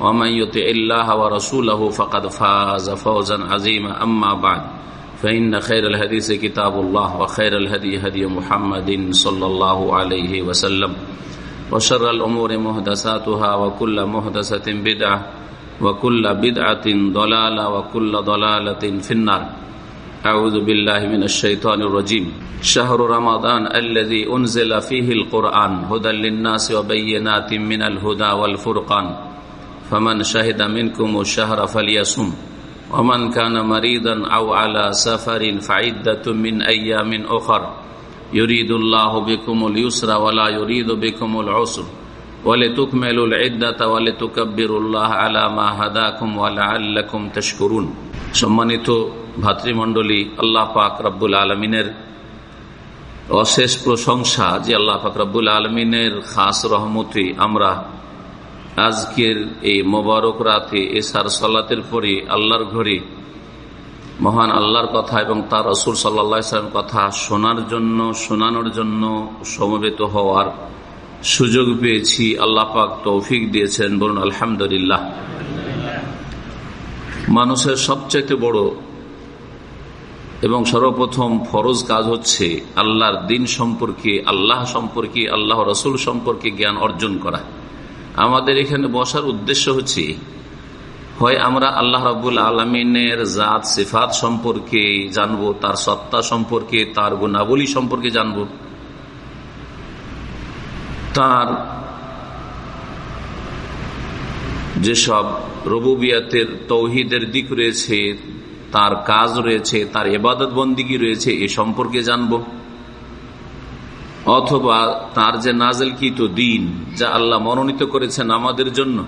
ومن يطع الله ورسوله فقد فاز فوزا عظيما. أما بعد فإن خير الحديث كتاب الله وخير الهدي هدي محمد صلى الله عليه وسلم وشر الأمور مهدساتها وكل مهدسة بدعة وكل بدعة ضلالة وكل ضلالة في النار. أعوذ بالله من الشيطان الرجيم. شهر رمضان الذي أنزل فيه القرآن هدى للناس وبينات من الهدى والفرقان. فمن شهد منكم الشهر فليصم ومن كان مريضا أو على سفر فعدة من أيام أخر يريد الله بكم اليسر ولا يريد بكم العسر ولتكملوا العدة ولتكبروا الله على ما هداكم ولعلكم تشكرون সম্মানিত ভাতৃমণ্ডলী আল্লাহ পাক রব্বুল আলমিনের অশেষ প্রশংসা যে আল্লাহ পাক রব্বুল আলমিনের খাস রহমতি আমরা আজকের এই মোবারক রাতে, এসার সাল্লাতের পরে আল্লাহর ঘরে মহান আল্লাহর কথা এবং তার রসুল সাল্লাম কথা শোনার জন্য, শোনানোর জন্য সমবেত হওয়ার সুযোগ পেয়েছি। আল্লাহ পাক তৌফিক দিয়েছেন। বলুন, আলহামদুলিল্লাহ। মানুষের সবচাইতে বড় এবং সর্বপ্রথম ফরজ কাজ হচ্ছে আল্লাহর দিন সম্পর্কে, আল্লাহ সম্পর্কে, আল্লাহ রসুল সম্পর্কে জ্ঞান অর্জন করা। আমাদের এখানে বসার উদ্দেশ্য হচ্ছে, হয় আমরা আল্লাহ রাবুল আলমিনের জাত, সিফাত সম্পর্কে জানব, তার সত্তা সম্পর্কে, তার গুণাবলী সম্পর্কে জানব। তার যেসব রবুবিয়াতের তৌহিদের দিক রয়েছে, তার কাজ রয়েছে, তার এবাদত বন্দিগি রয়েছে, এ সম্পর্কে জানব। অথবা তার যে নাজেলকৃত দিন, যা আল্লাহ মনোনীত করেছেন আমাদের জন্য,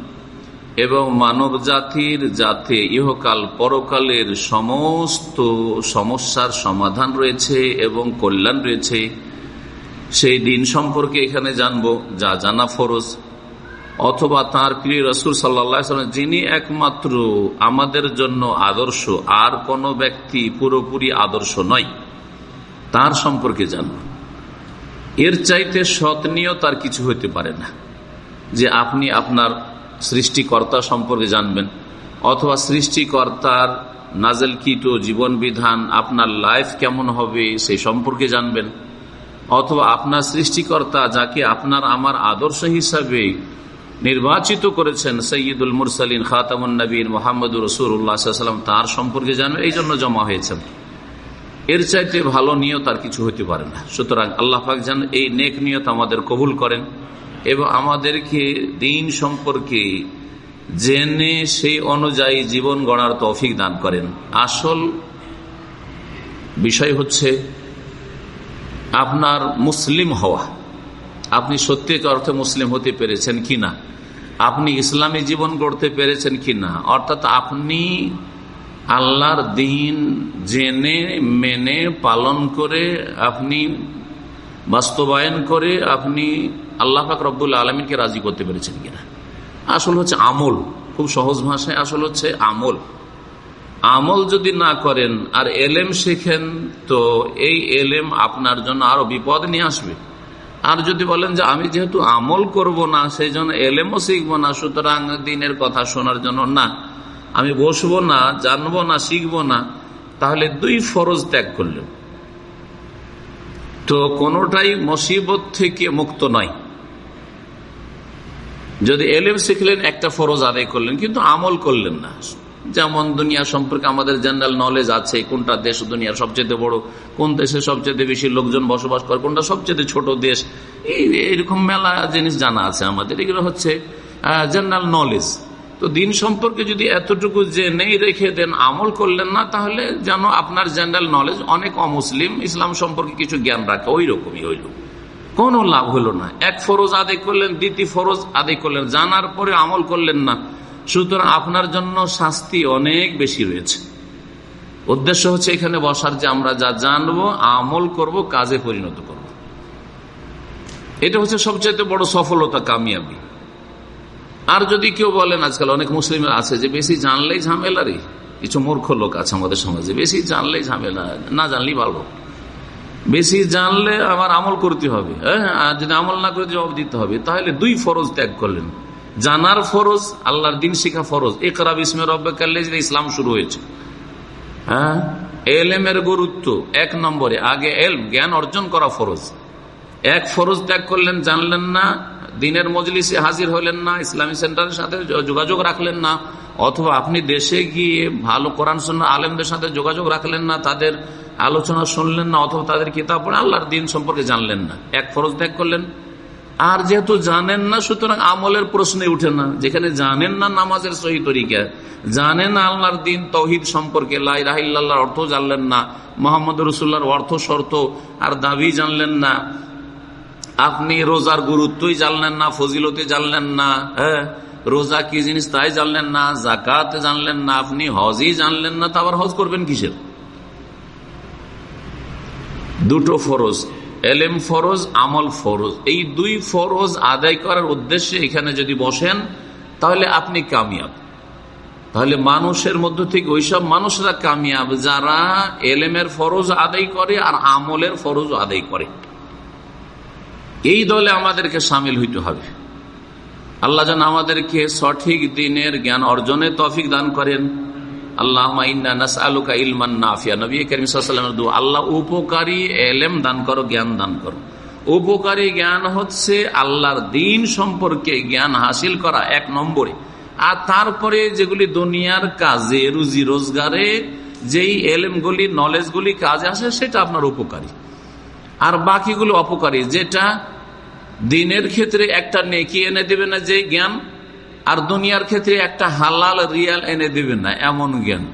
এবং মানব জাতির যাতে ইহকাল পরকালের সমস্ত সমস্যার সমাধান রয়েছে এবং কল্যাণ রয়েছে, সেই দিন সম্পর্কে এখানে জানব, যা জানা ফরজ। অথবা তার প্রিয় রসুল সাল্লা যিনি একমাত্র আমাদের জন্য আদর্শ, আর কোনো ব্যক্তি পুরোপুরি আদর্শ নয়, তার সম্পর্কে জানব। এর চাইতে সৎনীয় তার কিছু হইতে পারে না। যে আপনি আপনার সৃষ্টিকর্তা সম্পর্কে জানবেন, অথবা সৃষ্টিকর্তার নাজেল কিট জীবন বিধান আপনার লাইফ কেমন হবে সেই সম্পর্কে জানবেন, অথবা আপনার সৃষ্টিকর্তা যাকে আপনার আমার আদর্শ হিসাবে নির্বাচিত করেছেন, সৈয়দুল মুরসালিন খাতামুন নবীন মোহাম্মদ রসুল্লাহাম তার সম্পর্কে জানবেন এই জন্য জমা হয়েছেন এর চাইতে ভালো নিয়ত আর কিছু হইতে পারে না। সুতরাং আল্লাহ পাক যেন এই নেক নিয়ত আমাদের কবুল করেন এবং আমাদেরকে দিন সম্পর্কে জেনে সেই অনুযায়ী জীবন গড়ার তৌফিক দান করেন। আসল বিষয় হচ্ছে আপনার মুসলিম হওয়া। আপনি সত্যিকার অর্থে মুসলিম হতে পেরেছেন কিনা? আপনি ইসলামী জীবন গড়তে পেরেছেন কিনা? অর্থাৎ আপনি আল্লাহর দিন জেনে, মেনে, পালন করে আপনি বাস্তবায়ন করে আপনি আল্লাহ পাক রব্বুল আলমিনকে রাজি করতে পেরেছেন কিনা? আসল হচ্ছে আমল। খুব সহজ ভাষায় আসল হচ্ছে আমল। আমল যদি না করেন আর এলেম শেখেন, তো এই এলেম আপনার জন্য আরও বিপদ নিয়ে আসবে। আর যদি বলেন যে আমি যেহেতু আমল করব না, সেই জন্য এলেমও শিখব না, সুতরাং দিনের কথা শোনার জন্য না। আমি বসবো না, জানব না, শিখব না, তাহলে দুই ফরজ ত্যাগ করলেন। তো কোনটাই মুসিবত থেকে মুক্ত নয়। যদি এলেম শিখলেন, একটা ফরজ আদায় করলেন, কিন্তু আমল করলেন না। যেমন দুনিয়া সম্পর্কে আমাদের জেনারেল নলেজ আছে, কোনটা দেশ দুনিয়ার সবচেয়ে বড়, কোন দেশে সবচেয়ে বেশি লোকজন বসবাস করে, কোনটা সবচেয়ে ছোট দেশ, এই এরকম মেলা জিনিস জানা আছে আমাদের। এগুলো হচ্ছে জেনারেল নলেজ তো দিন সম্পর্কে যদি এতটুকু যে নেই রেখে দেন, আমল করলেন না, তাহলে যেন আপনার জেনারেল নলেজ অনেক অমুসলিম, ইসলাম সম্পর্কে কিছু জ্ঞান রাখে। ওই রকমই হইল। কোনো লাভ হলো না। এক ফরজ আদায় করলেন, দ্বিতীয় ফরজ আদায় করলেন, জানার পরে আমল করলেন না। সুতরাং আপনার জন্য শাস্তি অনেক বেশি রয়েছে। উদ্দেশ্য হচ্ছে এখানে বসার যে আমরা যা জানব, আমল করব, কাজে পরিণত করব। এটা হচ্ছে সবচেয়ে বড় সফলতা কামিয়াবি। আর যদি কেউ বলেন আজকাল অনেক মুসলিম আছে যে বেশি জানলেই ঝামেলা রে কিছু মূর্খ লোক আছে আমাদের সমাজে, বেশি জানলেই ঝামেলা, না জানলেই ভালো বেশি জানলে আমার আমল করতে হবে হ্যাঁ? আর যদি আমল না করে জবাব দিতে হবে, তাহলে দুই ফরজ ত্যাগ করলেন। জানার ফরজ, আল্লাহর দিন শিখা ফরজ। একরাব ইসমে কাল্লে ইসলাম শুরু হয়েছে। হ্যাঁ? এলেমের গুরুত্ব এক নম্বরে। আগে এল জ্ঞান অর্জন করা ফরজ। এক ফরজ ত্যাগ করলেন, জানলেন না দিনের মজলিসে হাজির হলেন না, ইসলামী সেন্টারের সাথে যোগাযোগ রাখলেন না, অথবা আপনি দেশে গিয়ে ভালো কোরআন শোনা আলেমদের সাথে যোগাযোগ রাখলেন না, তাদের আলোচনা শুনলেন না, অথবা তাদের কিতাব পড়ে আল্লাহর দিন সম্পর্কে জানলেন না। এক ফরজ ত্যাগ করলেন। আর যেহেতু জানেন না, সুতরাং আমলের প্রশ্নে উঠে না। যেখানে জানেন না নামাজের সহি তরিকা, জানেন আল্লাহর দিন তহিদ সম্পর্কে লাই রাহিল্লাহর অর্থ জানলেন না, মোহাম্মদ রসুল্লাহর অর্থ শর্ত আর দাবি জানলেন না আপনি রোজার গুরুত্বই জানলেন না ফজিলতে জানলেন না হ্যাঁ? রোজা কি জিনিস তাই জানলেন না জাকাত জানলেন না, আপনি হজই জানলেন না, তা আবার হজ করবেন কিসের? দুটো ফরজ, এলেম ফরজ, আমল ফরজ। এই দুই ফরজ আদায় করার উদ্দেশ্যে এখানে যদি বসেন, তাহলে আপনি কামিয়াব। তাহলে মানুষের মধ্য থেকে ওইসব মানুষরা কামিয়াব, যারা এলেমের ফরজ আদায় করে আর আমলের ফরজ আদায় করে। এই দলে আমাদেরকে সামিল হইতে হবে। আল্লাহ যেন আমাদেরকে সঠিক দিনের জ্ঞান অর্জনে তফিক দান করেন। আল্লাহ আল্লাহ উপকারী এলেম দান করো, জ্ঞান দান করো। উপকারী জ্ঞান হচ্ছে আল্লাহর দিন সম্পর্কে জ্ঞান হাসিল করা এক নম্বরে। আর তারপরে যেগুলি দুনিয়ার কাজে, রুজি রোজগারে, যেই এলেমগুলি নলেজগুলি কাজে আসে, সেটা আপনার উপকারী। আর বাকিগুলো অপকারী, যেটা দিনের ক্ষেত্রে একটা নেকি এনে দেবে না যে জ্ঞান, আর দুনিয়ার ক্ষেত্রে একটা হালাল রিয়াল এনে দেবে না, এমন জ্ঞান।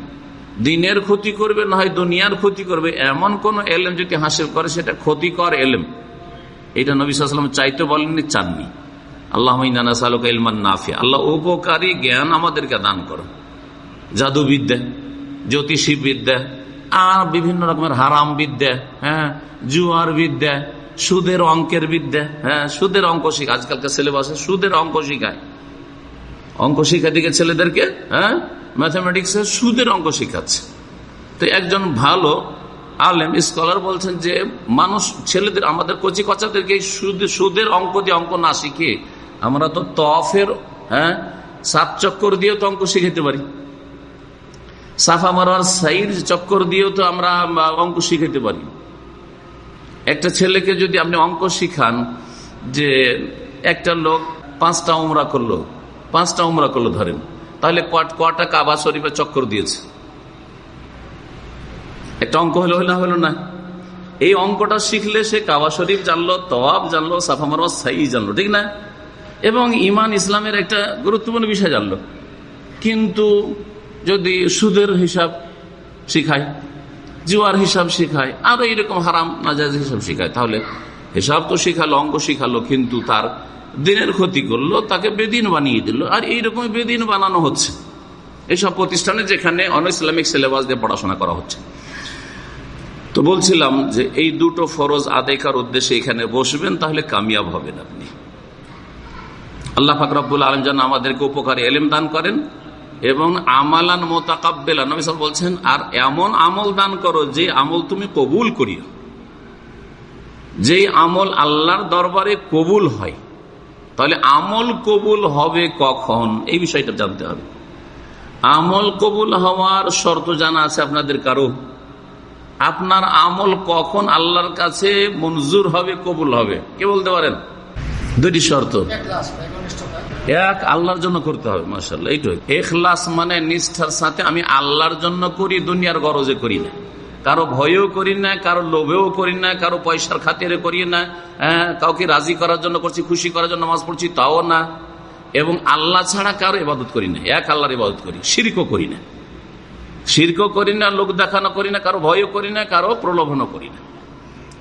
দিনের ক্ষতি করবে, না হয় দুনিয়ার ক্ষতি করবে, এমন কোন এলেম যদি হাসিল করে, সেটা ক্ষতিকর এলেম। এটা নবী সাল্লাম চাইতে বলেননি, চাননি। আল্লাহ নাফিয়া। আল্লাহ উপকারী জ্ঞান আমাদেরকে দান করো। জাদুবিদ্যা জ্যোতিষী বিদ্যা আর বিভিন্ন রকমের হারাম বিদ্যা হ্যাঁ জুয়ার বিদ্যা সুদের অঙ্কের বিদ্যা হ্যাঁ সুদের অঙ্ক শিখা আজকালকার সিলেবাসে সুদের অঙ্ক শিখায়। অঙ্ক শিখা দিকে ছেলেদেরকে হ্যাঁ ম্যাথামেটিক্স সুদের অঙ্ক শিখাচ্ছে। তো একজন ভালো আলেম স্কলার বলছেন যে, মানুষ, ছেলেদের, আমাদের কচি কচাদেরকে সুদের অঙ্ক দিয়ে অঙ্ক না শিখে আমরা তো তফের হ্যাঁ সাত চক্কর দিয়েও তো অঙ্ক শিখাতে পারি। সাফা মারার সাইড চক্কর দিয়েও তো আমরা, অঙ্ক শিখাতে পারি। একটা ছেলেকে যদি আপনি অঙ্ক শিখান যে একটা লোক পাঁচটা উমরা করল, পাঁচটা উমরা করল ধরেন, তাহলে কটা কাবা শরীফে চক্কর দিয়েছে? একটা অঙ্ক হলো না হলো না? এই অঙ্কটা শিখলে সে কাবা শরীফ জানলো, তওয়াব জানলো, সাফা মারওয়া, সাই জানলো, ঠিক না? এবং ইমান ইসলামের একটা গুরুত্বপূর্ণ বিষয় জানলো। কিন্তু যদি সুদের হিসাব শিখায় জুয়ার হিসাব শিখায়, আরও এইরকম হারাম নাজাজ হিসাব শিখায়। তাহলে হিসাব তো শিখালো অঙ্ক শিখালো, কিন্তু তার দিনের ক্ষতি করল, তাকে বেদিন বানিয়ে দিল, আর এইরকম বেদিন বানানো হচ্ছে। এইসব প্রতিষ্ঠানে যেখানে অন ইসলামিক সিলেবাস দিয়ে পড়াশোনা করা হচ্ছে। তো বলছিলাম যে এই দুটো ফরজ আদায়কার উদ্দেশ্যে এখানে বসবেন, তাহলে কামিয়াব হবেন আপনি। আল্লাহ ফাকরাবুল আলম যেন আমাদেরকে উপকারী এলেম দান করেন এবং আমালান মোতাকাব্বেলা, নবী সাল বলছেন, আর এমন আমল দান করো যে আমল তুমি কবুল করিও। যে আমল আল্লাহর দরবারে কবুল হয়, তাহলে আমল কবুল হবে কখন? এই বিষয়টা জানতে হবে। আমল কবুল হওয়ার শর্ত জানা আছে আপনাদের কারও? আপনার আমল কখন আল্লাহর কাছে মঞ্জুর হবে, কবুল হবে? কে বলতে পারেন? দুটি শর্ত। এক আল্লাহর জন্য করতে হবে মাসাল্লাহ এইটাই। এখলাস মানে নিষ্ঠার সাথে আমি আল্লাহর জন্য করি দুনিয়ার গরজে করি না। কারও ভয়েও করি না কারও লোভেও করি না কারও পয়সার খাতিরে করি না হ্যাঁ, কাউকে রাজি করার জন্য করছি খুশি করার জন্য নামাজ পড়ছি তাও না। এবং আল্লাহ ছাড়া কারও ইবাদত করি না এক আল্লাহর ইবাদত করি শিরকও করি না। শিরকও করি না লোক দেখানো করি না কারও ভয়ও করি না কারও প্রলোভনও করি না।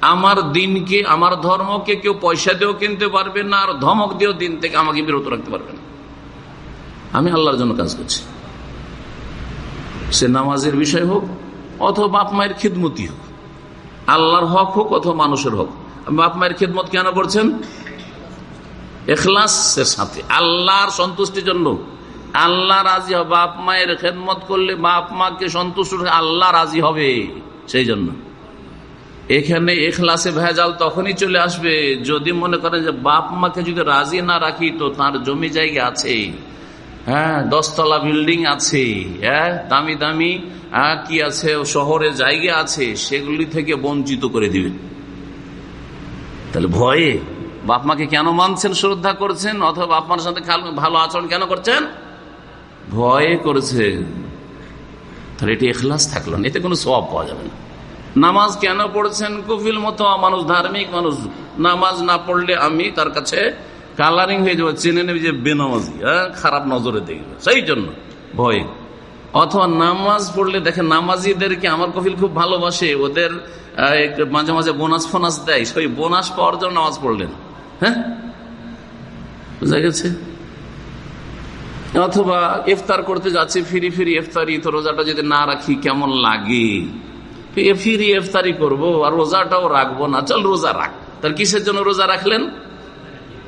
আমার দিনকে, আমার ধর্মকে কেউ পয়সা দিয়েও কিনতে পারবে না, আর ধমক দিয়েও দিন থেকে আমাকে বিরত রাখতে পারবে না। আমি আল্লাহর জন্য কাজ করছি। সে নামাজের বিষয় হোক, অথবা বাপ মায়ের খিদমতি হোক, আল্লাহর হক হোক অথবা মানুষের হক। বাপ মায়ের খিদমত কেন করছেন? এখলাসের সাথে, আল্লাহর সন্তুষ্টির জন্য। আল্লাহ রাজি হবে, বাপ মায়ের খেদমত করলে বাপ মাকে সন্তুষ্ট আল্লাহ রাজি হবে, সেই জন্য। এখানে এখলাসে ভেজাল তখনই চলে আসবে যদি মনে করেন যে বাপ মাকে যদি রাজি না রাখি তো তার জমি জায়গা আছে। হ্যাঁ দশতলা বিল্ডিং আছে। হ্যাঁ দামি দামি কি আছে, শহরে জায়গা আছে, সেগুলি থেকে বঞ্চিত করে দিবেন তাহলে ভয়ে বাপ মাকে কেন মানছেন, শ্রদ্ধা করছেন, অথবা বাপ মার সাথে ভালো আচরণ কেন করছেন? ভয়ে করেছেন। তাহলে এটি এখলাস থাকল না, এতে কোনো সব পাওয়া যাবে না। নামাজ কেন পড়ছেন? কফিল মতো মানুষ, ধার্মিক মানুষ। নামাজ না পড়লে আমি তার কাছে কালারিং হয়ে যাব। চেনে নেবে যে বেনামাজি হ্যাঁ? খারাপ নজরে দেখবে। সেই জন্য ভয়। অথবা নামাজ পড়লে দেখে নামাজিদেরকে আমার কফিল খুব ভালোবাসে। ওদের মাঝে মাঝে বোনাস ফোনাস দেয়। সেই বোনাস পাওয়ার জন্য নামাজ পড়লেন। হ্যাঁ? বুঝা গেছে? অথবা ইফতার করতে যাচ্ছে, ফিরি ফিরি ইফতারি, তো রোজাটা যদি না রাখি, কেমন লাগে? ফিরি ইফতারি করব আর রোজাটাও রাখব না। চল, রোজা রাখ। তার কিসের জন্য রোজা রাখলেন?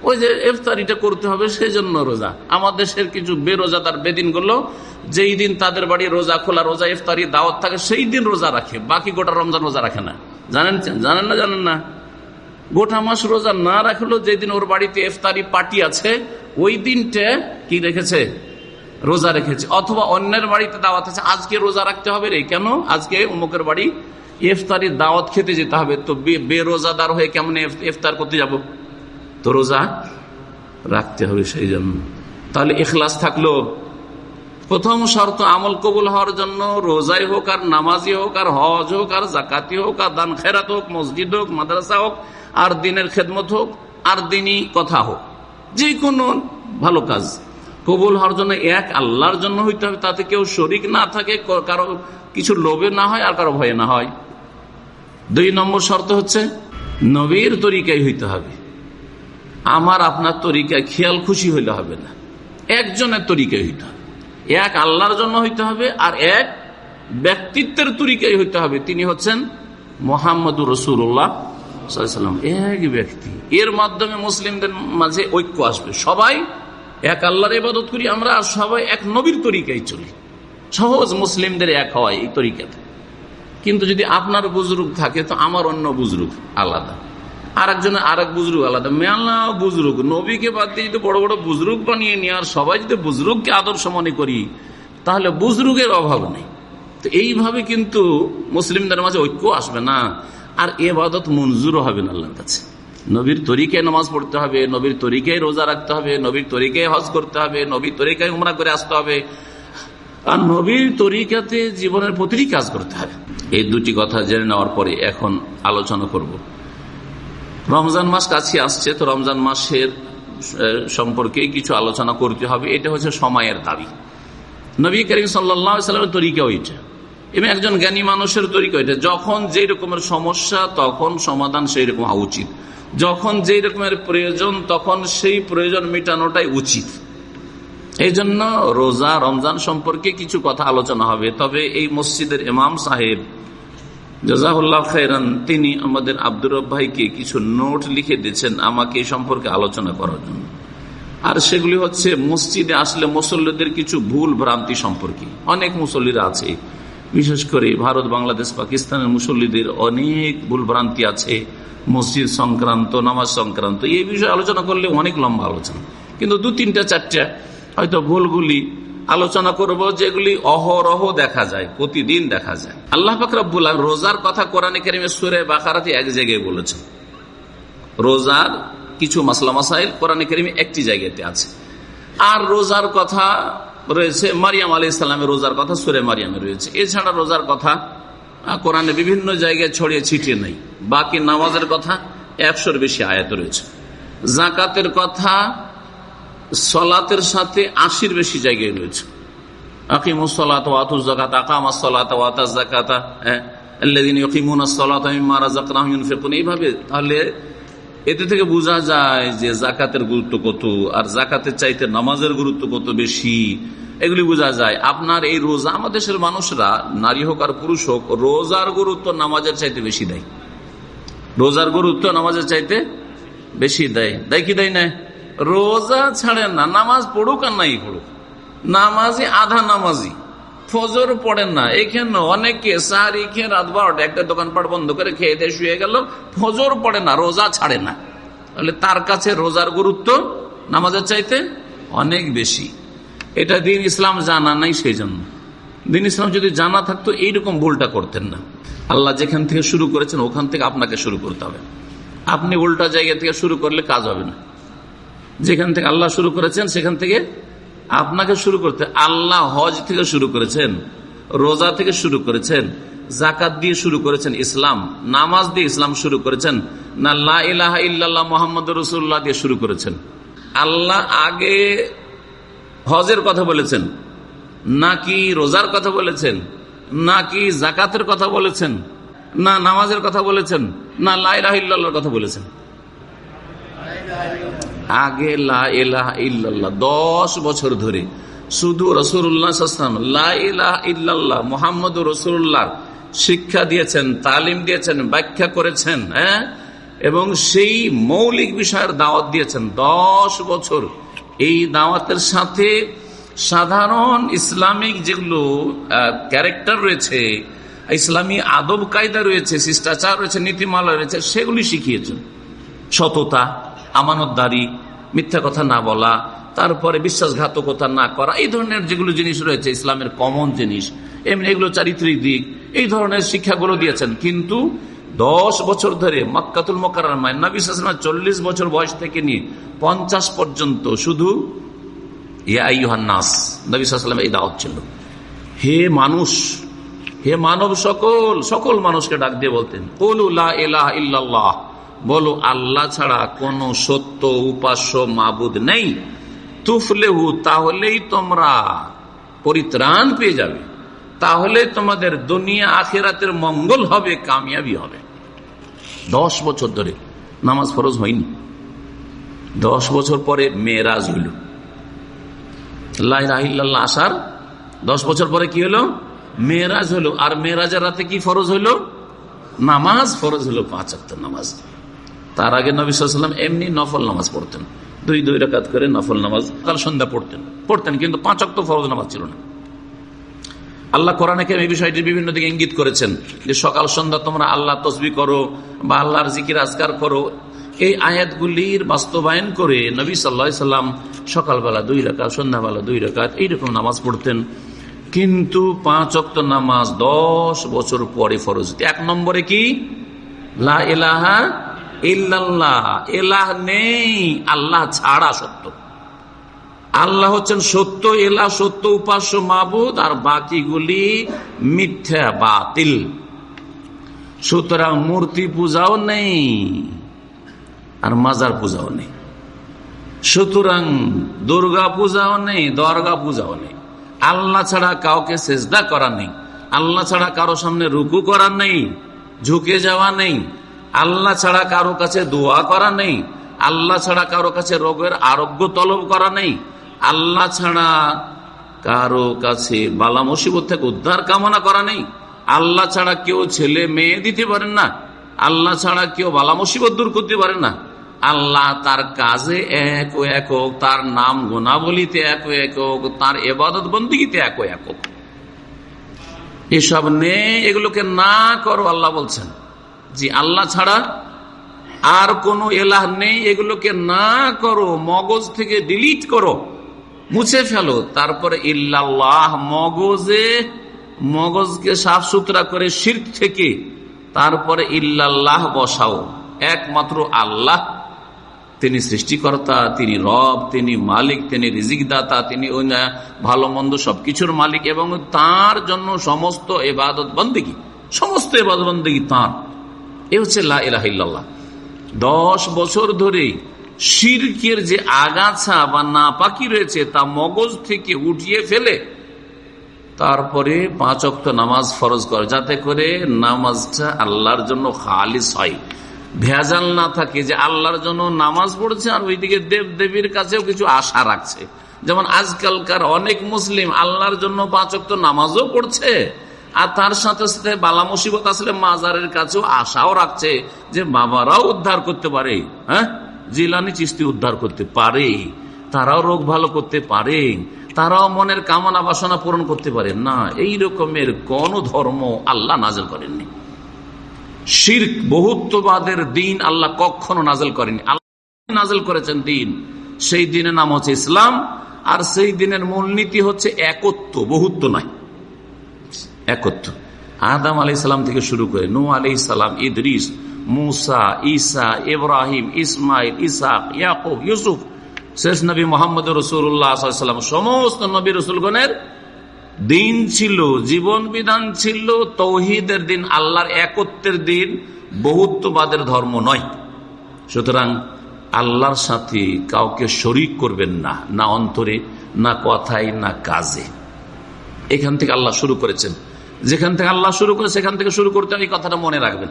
ওই যে ইফতারিটা করতে হবে সেই জন্য রোজা। আমার দেশের কিছু বেরোজাদার বেদিনগুলো, যেই দিন তাদের বাড়ি রোজা খোলা, রোজা ইফতারি, দাওয়াত থাকে, সেই দিন রোজা রাখে। বাকি গোটা রমজান রোজা রাখে না। জানেন জানেন না জানেন না? গোটা মাস রোজা না রাখল যেদিন ওর বাড়িতে ইফতারি পার্টি আছে, ওই দিনটা কি রেখেছে? রোজা রেখেছে। অথবা অন্যের বাড়িতে দাওয়াত আছে, আজকে রোজা রাখতে হবে রে। কেন? আজকে উমুকের বাড়ি ইফতারির দাওয়াত খেতে যেতে হবে। তো বেরোজাদার হয়ে কেমন ইফতার করতে যাব? তো রোজা রাখতে হবে সেই জন্য। তাহলে এখলাস থাকল। প্রথম শর্ত, আমল কবুল হওয়ার জন্য রোজাই হোক আর নামাজি হোক আর হজ হোক আর জাকাতি হোক আর দান খেরাত হোক, মসজিদ হোক, মাদ্রাসা হোক, আর দিনের খেদমত হোক, আর দিনই কথা হোক। যে কোনো ভালো কাজ। কবুল হওয়ার জন্য এক আল্লাহর জন্য হইতে হবে, তাতে কেউ শরিক না থাকে কারও কিছু লোভে না হয় আর কারও ভয়ে না হয়। দুই নম্বর শর্ত হচ্ছে নবীর তরিকায় হইতে হবে। আমার, আপনার তরিকায় খেয়াল খুশি হইলে হবে না। একজনের তরিকায় হইতে হবে। এক আল্লাহর জন্য হইতে হবে আর এক ব্যক্তিত্বের তরিকায় হইতে হবে। তিনি হচ্ছেন মোহাম্মদুর রসুল্লাহ এক ব্যক্তি। এর মাধ্যমে মুসলিমদের মাঝে ঐক্য আসবে। সবাই এক আল্লাহর ইবাদত করি, আমরা সবাই এক নবীর তরিকায় চলি। সহজ মুসলিমদের এক হয় এই তরিকাতে। কিন্তু যদি আপনার বুজরুগ থাকে, তো আমার অন্য বুজরুগ আলাদা। আর একজনের আর এক বুজরুগ আলাদা। মেলা বুজরুগ। নবীকে বাদ দিয়ে যদি বড় বড় বুজরুগ বানিয়ে নিয়ে আর সবাই যদি বুজরুগকে আদর্শ মনে করি, তাহলে বুজরুগের অভাব নেই। তো এইভাবে কিন্তু মুসলিমদের মাঝে ঐক্য আসবে না। আর এবাদত মঞ্জুরও হবে না আল্লাহর কাছে। নবীর তরিকে নামাজ পড়তে হবে, নবীর তরিকে রোজা রাখতে হবে, নবীর তরিকে হজ করতে হবে, নবীর তরিকায় উমরা করে আসতে হবে। আর নবীর তরিকাতে জীবনের প্রতিটি কাজ করতে হবে। এই দুটি কথা জেনে নেওয়ার পরে এখন আলোচনা করব। রমজান মাস কাছে আসছে, তো রমজান মাসের সম্পর্কে কিছু আলোচনা করতে হবে। এটা হচ্ছে সময়ের দাবি। নবী করিম সাল্লামের তরিকা ওইটা। এবং একজন জ্ঞানী মানুষের তরিকা ওইটা। যখন যেই রকমের সমস্যা, তখন সমাধান সেই রকম হওয়া উচিত। যখন যেই রকমের প্রয়োজন, তখন সেই প্রয়োজন মেটানোটাই উচিত। এই জন্য রোজা, রমজান সম্পর্কে কিছু কথা আলোচনা হবে। তবে এই মসজিদের ইমাম সাহেব তিনি আমাদের আব্দুর ভাইকে কিছু নোট লিখে দিয়েছেন আমাকে এই সম্পর্কে আলোচনা করার জন্য। আর সেগুলি হচ্ছে, মসজিদে আসলে মুসল্লিদের কিছু ভুল ভ্রান্তি সম্পর্কে। অনেক মুসল্লিরা আছে। বিশেষ করে ভারত, বাংলাদেশ, পাকিস্তানের মুসল্লিদের অনেক ভুল ভ্রান্তি আছে। মসজিদ সংক্রান্ত, নামাজ সংক্রান্ত, এই বিষয়ে আলোচনা করলে অনেক লম্বা আলোচনা। কিন্তু দু, তিনটা, চারটা হয়তো ভুলগুলি আলোচনা করব যেগুলি অহরহ দেখা যায়, প্রতিদিন দেখা যায়। আল্লাহ ফাকরাবুল রোজার কথা কোরআনে কেরিমে সুরে বাকারাতে এক জায়গায় বলেছেন। রোজার কিছু মাসলা মাসাইল কোরআনে কেরিমে একটি জায়গাতে আছে। আর রোজার কথা রয়েছে মারিয়াম আলী ইসলামের রোজার কথা, সুরে মারিয়ামে রয়েছে। এছাড়া রোজার কথা কোরআনে বিভিন্ন জায়গায় ছড়িয়ে ছিটিয়ে নেই। বাকি নামাজের কথা, একশোর বেশি আয়াত রয়েছে। জাকাতের কথা, সলাতের সাথে আশির বেশি জায়গায় রয়েছে। এইভাবে তাহলে এতে থেকে বোঝা যায় যে জাকাতের গুরুত্ব কত, আর জাকাতের চাইতে নামাজের গুরুত্ব কত বেশি। এগুলি বোঝা যায়। আপনার এই রোজা আমাদের মানুষরা, নারী হোক আর পুরুষ হোক, রোজার গুরুত্ব নামাজের চাইতে বেশি দেয়। রোজার গুরুত্ব নামাজের চাইতে বেশি দেয়। দেয় কি দেয় না? রোজা ছাড়ে না। নামাজ পড়ুক আর নাই পড়ুক। নামাজি আধা নামাজি ফজর পড়েন না। এখানে অনেকে সাহারি খেয়ে রাত বারোটা একটা দোকানপাট বন্ধ করে খেয়ে দিয়ে শুয়ে গেল, ফজর পড়ে না, রোজা ছাড়ে না। তাহলে তার কাছে রোজার গুরুত্ব নামাজের চাইতে অনেক বেশি। এটা দিন ইসলাম জানা নাই সেই জন্য দিন ইসলাম যদি জানা থাকতো, এইরকম ভুলটা করতেন না। আল্লাহ যেখান থেকে শুরু করেছেন, ওখান থেকে আপনাকে শুরু করতে হবে। আপনি উল্টা জায়গা থেকে শুরু করলে কাজ হবে না। যেখান থেকে আল্লাহ শুরু করেছেন, সেখান থেকে আপনাকে শুরু করতে আল্লাহ হজ থেকে শুরু করেছেন, রোজা থেকে শুরু করেছেন জাকাত দিয়ে শুরু করেছেন ইসলাম, নামাজ দিয়ে ইসলাম শুরু করেছেন, না লাহ ইল্লাহ মোহাম্মদ রসুল্লাহ দিয়ে শুরু করেছেন। আল্লাহ আগে হজের কথা বলেছেন নাকি রোজার কথা বলেছেন নাকি জাকাতের কথা বলেছেন, না নামাজের কথা বলেছেন, না লাইলাহিল্লাহর কথা বলেছেন। আগে ইল্লাল্লাহ, দশ বছর ধরে। শুধু রসুল্লাহাম লাহ মোহাম্মদ রসুল্লাহ শিক্ষা দিয়েছেন, তালিম দিয়েছেন, ব্যাখ্যা করেছেন হ্যাঁ? এবং সেই মৌলিক বিষয়ের দাওয়াত দিয়েছেন দশ বছর। এই দাওয়াতের সাথে সাধারণ ইসলামিক যেগুলো ক্যারেক্টার রয়েছে, ইসলামী আদব কায়দা রয়েছে, শিষ্টাচার রয়েছে, নীতিমালা রয়েছে, সেগুলি শিখিয়েছেন। সততা আমানতদারি, মিথ্যা কথা না বলা, তারপরে বিশ্বাসঘাতকতা না করা, এই ধরনের যেগুলো জিনিস রয়েছে, ইসলামের কমন জিনিস, এমনি এগুলো চারিত্রিক দিক, এই ধরনের শিক্ষাগুলো দিয়েছেন। কিন্তু দশ বছর ধরে মক্কাতুল নবী চল্লিশ বছর বয়স থেকে নিয়ে পঞ্চাশ পর্যন্ত শুধু এই ছিল। হে মানুষ, হে মানব সকল সকল মানুষকে ডাক দিয়ে বলতেন ইল্লাল্লাহ। বলো, আল্লাহ ছাড়া কোন সত্য, উপাস্য, মাবুদ নেই। তুফলেহু, তাহলেই তোমরা পরিত্রাণ পেয়ে যাবে। তাহলে তোমাদের দুনিয়া আখেরাতের মঙ্গল হবে, কামিয়াবি হবে। দশ বছর ধরে নামাজ ফরজ হয়নি। দশ বছর পরে মেয়েরাজ হইল। লাইলাহিল্লাহ আসার দশ বছর পরে কি হলো? মেয়েরাজ হলো। আর মেয়েরাজের রাতে কি ফরজ হইল নামাজ ফরজ হলো পাঁচ নামাজ। তার আগে নবিসাম এমনি নফল নামাজ পড়তেন। দুই দুই রেখাত করে নফল নামাজ কাল সন্ধ্যা পড়তেন। পড়তেন, কিন্তু পাঁচ অক্ত ফরজ নামাজ ছিল না। আল্লাহ কোরআনে এই বিষয়টি বিভিন্ন দিকে ইঙ্গিত করেছেন যে সকাল, সন্ধ্যা তোমরা আল্লাহ তসবি করো বা আল্লাহর জিকির আজকার করো। এই আয়াতগুলির বাস্তবায়ন করে নবী সাল্লা সাল্লাম সকালবেলা দুই রেখাত সন্ধ্যাবেলা দুই রেখাত এইরকম নামাজ পড়তেন। কিন্তু পাঁচ অক্ত নামাজ দশ বছর পরে ফরজ। এক নম্বরে কি? লা এলাহা ইল্লাল্লাহ, এলাহ নেই, আল্লাহ ছাড়া সত্য। আল্লাহ হচ্ছেন সত্য এলা সত্য, উপাস্য, মাবুদ, আর বাকিগুলি মিথ্যা, বাতিল। সুতরাং মূর্তি পূজাও নেই, আর মাজার পূজাও নেই। সুতরাং দুর্গা পূজাও নেই, দর্গা পূজাও নেই। আল্লাহ ছাড়া কাউকে সেজদা করা নেই। আল্লাহ ছাড়া কারও সামনে রুকু করা নেই, ঝুঁকে যাওয়া নেই। আল্লাহ ছাড়া কারও কাছে দোয়া করা নেই, আল্লাহ ছাড়া কারও কাছে রোগের আরোগ্য তলব করা নেই, আল্লাহ ছাড়া কারও কাছে বালা মুসিবত থেকে উদ্ধার কামনা করা নেই, আল্লাহ ছাড়া কেউ ছেলে মেয়ে দিতে পারেন না, আল্লাহ ছাড়া কেউ বালা মুসিবত দূর করতে পারে না, আল্লাহ তার কাজে এক ও একক, তার নাম গুণাবলিতে এক ও একক, তার এবাদত বন্দীতে এক ও একক। এসব নেই, এগুলোকে না করো, আল্লাহ বলছেন। জি আল্লাহ ছাড়া আর কোন এলাহ নেই, এগুলোকে না করো, মগজ থেকে ডিলিট করো, মুছে ফেলো। তারপরে ইল্লাল্লাহ, মগজে, মগজকে সাফ সুতরা করে শির থেকে, তারপরে ইল্লাল্লাহ বসাও। একমাত্র আল্লাহ, তিনি সৃষ্টিকর্তা, তিনি রব, তিনি মালিক, তিনি রিজিকদাতা, তিনি ভালো মন্দ সবকিছুর মালিক, এবং তার জন্য সমস্ত এবাদত বন্দিগি। সমস্ত এবাদত বন্দিগি তাঁর। এ হচ্ছে লাহ দশ বছর ধরে শিরকের যে আগাছা বা না পাকি রয়েছে তা মগজ থেকে উঠিয়ে ফেলে, তারপরে পাঁচ অক্ত নামাজ ফরজ করে, যাতে করে নামাজটা আল্লাহর জন্য খালিস হয়। ভেজাল না থাকে যে আল্লাহর জন্য নামাজ পড়ছে আর ওইদিকে দেব দেবীর কাছেও কিছু আশা রাখছে। যেমন আজকালকার অনেক মুসলিম আল্লাহর জন্য পাঁচ তো নামাজও পড়ছে। আর তার সাথে সাথে বালা মুসিবত আসলে মাজারের কাছেও আশাও রাখছে যে বাবারাও উদ্ধার করতে পারে হ্যাঁ? জিলানি চিস্তি উদ্ধার করতে পারে, তারাও রোগ ভালো করতে পারে, তারাও মনের কামনা বাসনা পূরণ করতে পারে। না, এই রকমের কোন ধর্ম আল্লাহ নাজেল করেননি। শির্ক, বহুত্ববাদের দিন আল্লাহ কখনো নাজেল করেনি আল্লাহ নাজেল করেছেন দিন। সেই দিনের নাম হচ্ছে ইসলাম, আর সেই দিনের মূলনীতি হচ্ছে একত্ব, বহুত্ব নয়। একত্র। আদাম আলি সালাম থেকে শুরু করে নু আলি সালাম, ইদরিস, মুসা ইসা ইব্রাহিম ইসমাইল ইসাক ইয়াকুব, ইউসুফ, শেষ নবী মোহাম্মদ রসুল্লাহাম সমস্ত নবী রসুলগণের দিন ছিল, জীবন বিধান ছিল, তৌহিদের দিন, আল্লাহর একত্রের দিন, বহুত্ববাদের ধর্ম নয়। সুতরাং আল্লাহর সাথে কাউকে শরিক করবেন না না অন্তরে, না কথায়, না কাজে। এখান থেকে আল্লাহ শুরু করেছেন। যেখান থেকে আল্লাহ শুরু করে, সেখান থেকে শুরু করতে এই কথাটা মনে রাখবেন।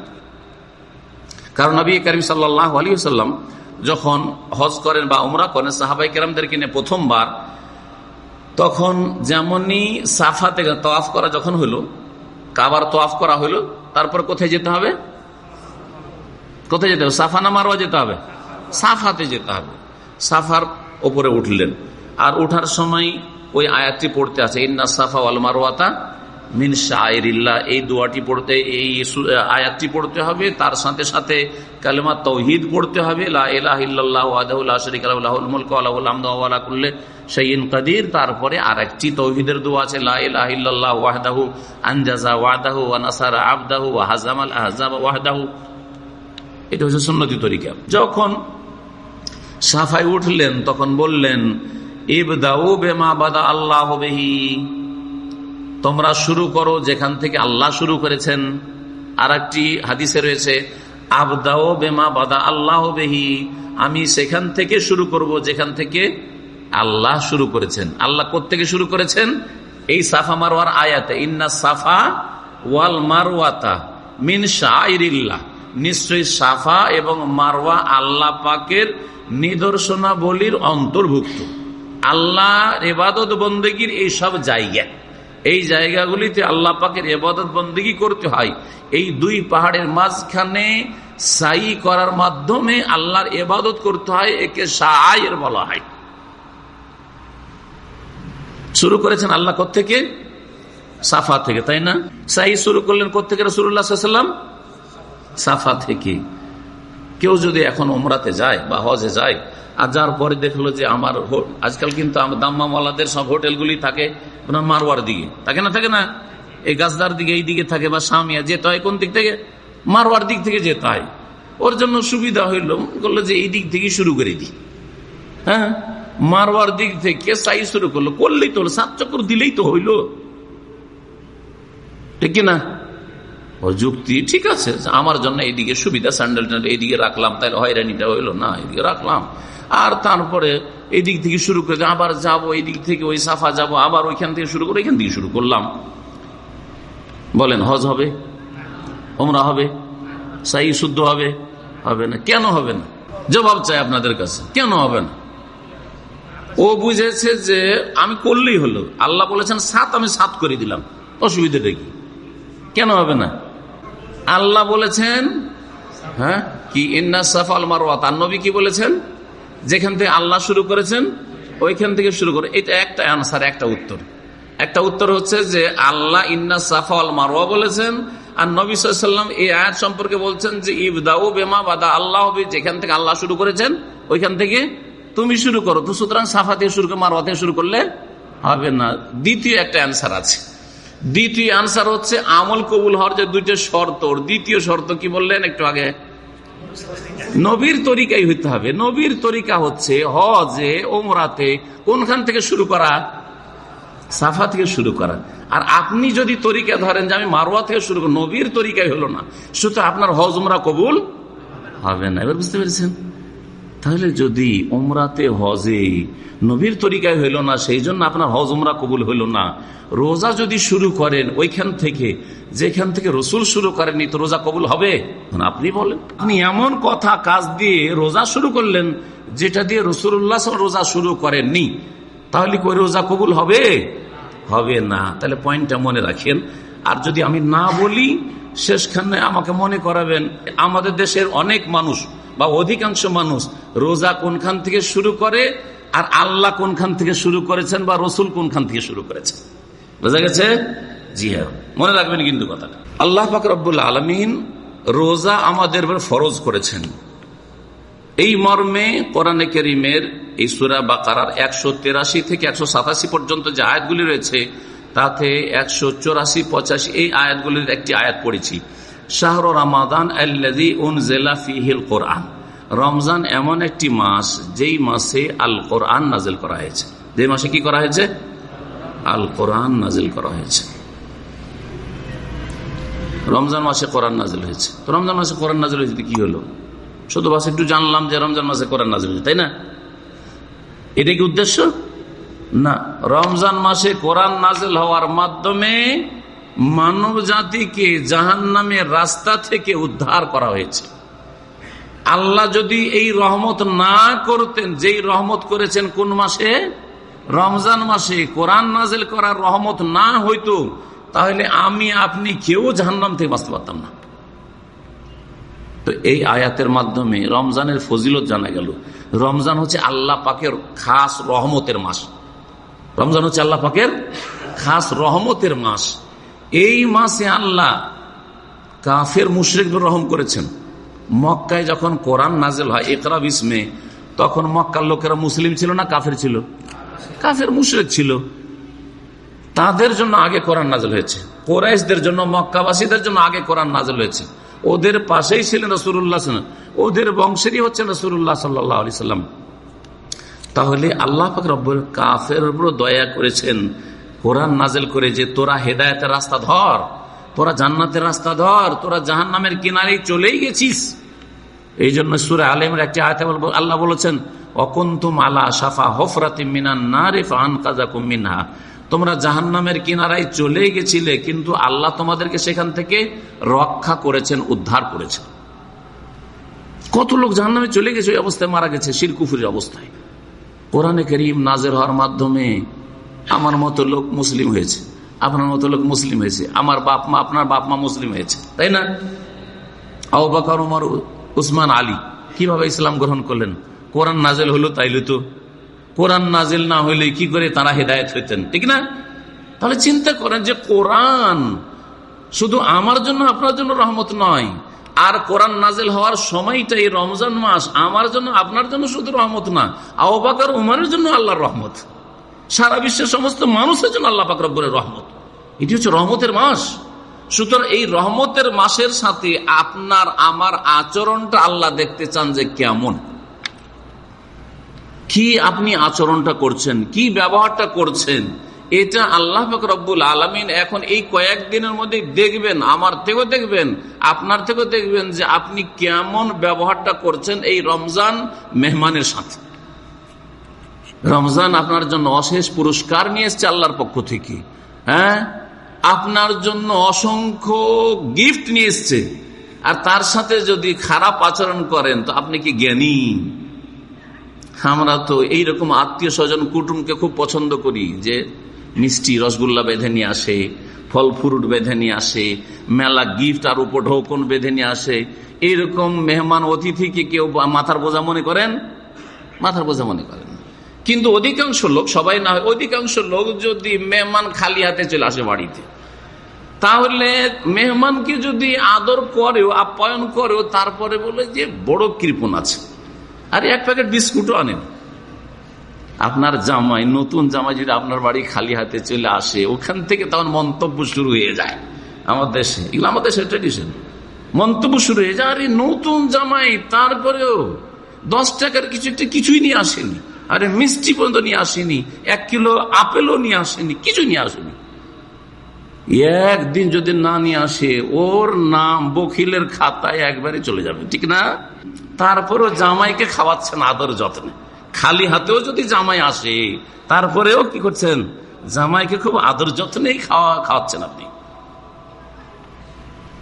কারণ নবী করিম সাল্লাহ আলী সাল্লাম যখন হজ করেন বা উমরা করেন, সাহাবাই কেরামদেরকে নিয়ে প্রথমবার, তখন যেমনই সাফা থেকে তোয়াফ করা যখন হলো, কাবার তোয়াফ করা হলো, তারপর কোথায় যেতে হবে? কোথায় যেতে হবে? সাফা না মারোয়া যেতে হবে? সাফাতে যেতে হবে। সাফার ওপরে উঠলেন। আর ওঠার সময় ওই আয়াতটি পড়তে আছে, ইন্না সাফা ওয়াল মারোয়াতা মিন শাহরিল্লা এই দোয়াটি পড়তে, এই আয়াতটি পড়তে হবে। তার সাথে সাথে কালেমা তৌহিদ পড়তে হবে। করলে সঈন কাদির। তারপরে আর একটি তৌহিদের দোয়া আছে। লাহ ওয়াহদাহু আনজাজা ওয়াদাহু আনাসারা আবদাহু হাজামাল আহজাব ওয়াহদাহু। এটা হচ্ছে সুন্নতি তরিকা। যখন সাফাই উঠলেন, তখন বললেন, ইবদাউ বেমা বাদা আল্লাহ হবেহি তোমরা শুরু করো যেখান থেকে আল্লাহ শুরু করেছেন। আর একটি হাদিসে রয়েছে আবদাও বেমা বাদা আল্লাহ বেহি। আমি সেখান থেকে শুরু করব যেখান থেকে আল্লাহ শুরু করেছেন। আল্লাহ থেকে শুরু করেছেন? এই সাফা মারোয়ার আয়াতে, ইন্না সাফা ওয়াল মারওয়াতা মিন শাহরিল্লাহ নিশ্চয়ই সাফা এবং মারওয়া আল্লাহ পাকের নিদর্শনাবলীর অন্তর্ভুক্ত। আল্লাহ এবাদত বন্দগীর এইসব জায়গা। এই জায়গাগুলিতে আল্লাহ পাকের এবাদত বন্দী করতে হয়। এই দুই পাহাড়ের মাঝখানে সাই করার মাধ্যমে আল্লাহর এবাদত করতে হয়, একে সায়ের বলা হয়। শুরু করেছেন আল্লাহ থেকে সাফা থেকে, তাই না? সাই শুরু করলেন কোথেকে রসুল্লাহাম সাফা থেকে। কেউ যদি এখন ওমরাতে যায় বা হজে যায় আর যার পরে দেখল যে আমার আজকাল কিন্তু দাম্মাওয়ালাদের সব হোটেলগুলি থাকে আপনার মারওয়ার দিকে। থাকে না থাকে না? এই গাছদার দিকে, এই দিকে থাকে বা সামিয়া যেতে হয়, কোন দিক থেকে? মারওয়ার দিক থেকে যেতে হয়। ওর জন্য সুবিধা হইল বলল যে এই দিক থেকে শুরু করে দিই। হ্যাঁ? মারওয়ার দিক থেকে সাই শুরু করল, করলেই তো হলো, সাত চক্র দিলেই তো হইল। ঠিক কিনা যুক্তি ঠিক আছে আমার জন্য এইদিকে সুবিধা, স্যান্ডেল এইদিকে রাখলাম তাহলে হয়রানিটা হইল না, এইদিকে রাখলাম। আর তারপরে এই দিক থেকে শুরু করে আবার যাব এই দিক থেকে ওই সাফা যাব, আবার ওইখান থেকে শুরু করে এখান থেকে শুরু করলাম। বলেন, হজ হবে? ওমরা হবে? সাই শুদ্ধ হবে? হবে না। কেন হবে না? জবাব চাই আপনাদের কাছে। কেন হবে না? ও বুঝেছে যে আমি করলেই হলো। আল্লাহ বলেছেন, সাত আমি সাত করে দিলাম। অসুবিধাটা কি? কেন হবে না? আল্লাহ বলেছেন হ্যাঁ কি ইন্না সাফাল মারওয়া, তার নবী কি বলেছেন? যেখান থেকে আল্লাহ শুরু করেছেন, ওইখান থেকে শুরু করে, এটা একটা আনসার একটা উত্তর। একটা উত্তর হচ্ছে যে আল্লাহ ইন্না সাফাল মারোয়া বলেছেন, আর নবী সাল্লাম এই আয়াত সম্পর্কে বলছেন যে ইবদাউ বেমা বাদা আল্লাহ যেখান থেকে আল্লাহ শুরু করেছেন, ওইখান থেকে তুমি শুরু করো। তো সুতরাং সাফা থেকে শুরু করে মারোয়া থেকে শুরু করলে হবে না। দ্বিতীয় একটা অ্যান্সার আছে। দ্বিতীয় আনসার হচ্ছে আমল কবুল হওয়ার যে দুইটা শর্ত। দ্বিতীয় শর্ত কি বললেন একটু আগে? নবীর তরিকাই হইতে হবে। নবীর তরিকা হচ্ছে হজে, ওমরাতে কোনখান থেকে শুরু করা? সাফা থেকে শুরু করা। আর আপনি যদি তরিকা ধরেন যে আমি মারোয়া থেকে শুরু করি, নবীর তরিকাই হলো না। শুধু আপনার হজ উমরা কবুল হবে না। এবার বুঝতে পেরেছেন? তাহলে যদি ওমরাতে হজে নবীর তরিকায় হইল না সেই জন্য আপনার হজ উমরা কবুল হইল না। রোজা যদি শুরু করেন, ওইখান থেকে, যেখান থেকে রসুল শুরু করেননি, তো রোজা কবুল হবে? আপনি বলেন। আপনি এমন কথা, কাজ দিয়ে রোজা শুরু করলেন, যেটা দিয়ে রসুল্লাহ রোজা শুরু করেননি, তাহলে কই রোজা কবুল হবে? হবে না। তাহলে পয়েন্টটা মনে রাখেন। আর যদি আমি না বলি, শেষখানে আমাকে মনে করাবেন, আমাদের দেশের অনেক মানুষ বা অধিকাংশ মানুষ রোজা কোনখান থেকে শুরু করে আর আল্লাহ কোনখান থেকে শুরু করেছেন বা রসুল কোনখান থেকে শুরু করেছেন? বোঝা গেছে? জি হ্যাঁ। মনে রাখবেন কিন্তু কথা আল্লাহ ফাকরুল আলমিন রোজা আমাদের ফরজ করেছেন। এই মর্মে কোরআনে করিমের এই সুরা বা কারার একশো তেরাশি থেকে একশো সাতাশি পর্যন্ত যে আয়াতগুলি রয়েছে, তাতে একশো চৌরাশি পঁচাশি এই আয়াতগুলির একটি আয়াত পড়েছি। শাহর রামাদান কোরআন। রমজান এমন একটি মাস, যেই মাসে আল কোরআন নাজিল করা হয়েছে। যে মাসে কি করা হয়েছে? আল কোরআন নাজিল করা হয়েছে। রমজান মাসে কোরআন নাজিল হয়েছে। তো রমজান মাসে কোরআন নাজিল হয়েছে, কি হলো? শুধু বাস একটু জানলাম যে রমজান মাসে কোরআন নাজিল হয়েছে, তাই না? এটা কি উদ্দেশ্য? না। রমজান মাসে কোরআন নাজিল হওয়ার মাধ্যমে মানব জাতিকে জাহান নামের রাস্তা থেকে উদ্ধার করা হয়েছে। আল্লাহ যদি এই রহমত না করতেন, যেই রহমত করেছেন কোন মাসে? রমজান মাসে। কোরআন নাজেল করার রহমত না হইতো, তাহলে আমি, আপনি কেউ জাহান্নাম থেকে বাঁচতে পারতাম না। তো এই আয়াতের মাধ্যমে রমজানের ফজিলত জানা গেল। রমজান হচ্ছে আল্লাহ পাকের খাস রহমতের মাস। রমজান হচ্ছে আল্লাহ পাকের খাস রহমতের মাস। এই মাসে আল্লাহ কাফের মুশ্রিকদের রহম করেছেন। মক্কায় যখন কোরআন নাজেল হয় একরা বিসমে, তখন মক্কার লোকেরা মুসলিম ছিল না কাফের ছিল? কাফের মুশ্রিক ছিল। তাদের জন্য আগে কোরআন নাজল হয়েছে। কোরাইশদের জন্য, মক্কাবাসীদের জন্য আগে কোরআন নাজল হয়েছে। ওদের পাশেই ছিলেন রসুল্লাহ ওদের বংশেরই হচ্ছেন রসুল্লাহ সাল্লাহ আলি সাল্লাম তাহলে আল্লাহ পাক কাফের উপর দয়া করেছেন। কোরআন নাজেল করে যে তোরা হেদায়তের রাস্তা ধর, তোরা জান্নাতের রাস্তা ধর, তোরা জাহান নামের কিনারে চলেই গেছিস। এই জন্য সুরে আলেমের একটি আয়তে আল্লাহ বলেছেন, অকুন্তুম আলা সাফা হফরাতি মিনান না আন কাজা কুমিনহা তোমরা জাহান্নামের কিনারায় চলে গেছিলে, কিন্তু আল্লাহ তোমাদেরকে সেখান থেকে রক্ষা করেছেন, উদ্ধার করেছেন। কত লোক জাহান্নামে চলে গেছে, ওই অবস্থায় মারা গেছে, শিরকুফুরের অবস্থায়। কোরআনে করিম নাজের হওয়ার মাধ্যমে আমার মতো লোক মুসলিম হয়েছে, আপনার মতো লোক মুসলিম হয়েছে, আমার বাপ মা, আপনার বাপ মা মুসলিম হয়েছে, তাই না? আবাকর উমর, উসমান, আলী, কীভাবে ইসলাম গ্রহণ করলেন? কোরআন নাজেল হলো তাইলে তো কোরআন নাজেল না হইলে কি করে তারা হেদায়ত হইতেন, ঠিক না? তাহলে চিন্তা করেন যে কোরআন শুধু আমার জন্য, আপনার জন্য রহমত নয়, আর কোরআন নাজেল হওয়ার সময়টা এই রমজান মাস আমার জন্য, আপনার জন্য শুধু রহমত না আবাকার উমারের জন্য আল্লাহর রহমত। সারা বিশ্বের সমস্ত মানুষের জন্য আল্লাহ পাক রব্বরের রহমত। এটি হচ্ছে রহমতের মাস। সুতরাং এই রহমতের মাসের সাথে আপনার, আমার আচরণটা আল্লাহ দেখতে চান যে কেমন। কি আপনি আচরণটা করছেন? কি ব্যবহারটা করছেন? এটা আল্লাহ রব্বুল আলমিন এখন এই কয়েকদিনের মধ্যে দেখবেন, আমার থেকেও দেখবেন, আপনার থেকেও দেখবেন যে আপনি কেমন ব্যবহারটা করছেন এই রমজান মেহমানের সাথে। রমজান আপনার জন্য অশেষ পুরস্কার নিয়ে এসছে আল্লাহর পক্ষ থেকে। হ্যাঁ? আপনার জন্য অসংখ্য গিফট নিয়ে এসছে। আর তার সাথে যদি খারাপ আচরণ করেন, তো আপনি কি জ্ঞানী? আমরা তো এইরকম আত্মীয় স্বজন কুটুমকে খুব পছন্দ করি যে মিষ্টি রসগোল্লা বেঁধে নিয়ে আসে, ফল ফ্রুট বেঁধে নিয়ে আসে, মেলা গিফট আর উপর ঢোকন বেঁধে নিয়ে আসে। এইরকম মেহমান অতিথিকে কেউ মাথার বোঝা মনে করেন? মাথার বোঝা মনে করেন। কিন্তু অধিকাংশ লোক, সবাই না হয়, অধিকাংশ লোক যদি মেহমান খালি হাতে চলে আসে বাড়িতে, তাহলে মেহমানকে যদি আদর করেও, আপ্যায়ন করেও, তারপরে বলে যে বড় কৃপণ আছে। আর এক প্যাকেট বিস্কুটও আনেন। আপনার জামাই, নতুন জামাই যদি আপনার বাড়ি খালি হাতে চলে আসে, ওখান থেকে তখন মন্তব্য শুরু হয়ে যায়। আমার দেশে, এগুলো আমার দেশের ট্রেডিশন মন্তব্য শুরু হয়ে যায়, আরে নতুন জামাই, তারপরেও দশ টাকার কিছু কিছুই নিয়ে আসেনি। আরে মিষ্টি পর্যন্ত নিয়ে আসেনি, এক কিলো আপেলও নিয়ে আসেনি, কিছু নিয়ে আসেনি। একদিন যদি না নিয়ে আসে, ওর নাম বকিলের খাতায় একবারে চলে যাবে, ঠিক না? তারপরেও জামাইকে খাওয়াচ্ছেন আদর যত্নে। খালি হাতেও যদি জামাই আসে, তারপরেও কি করছেন? জামাইকে খুব আদর যত্নেই খাওয়া, খাওয়াচ্ছেন আপনি।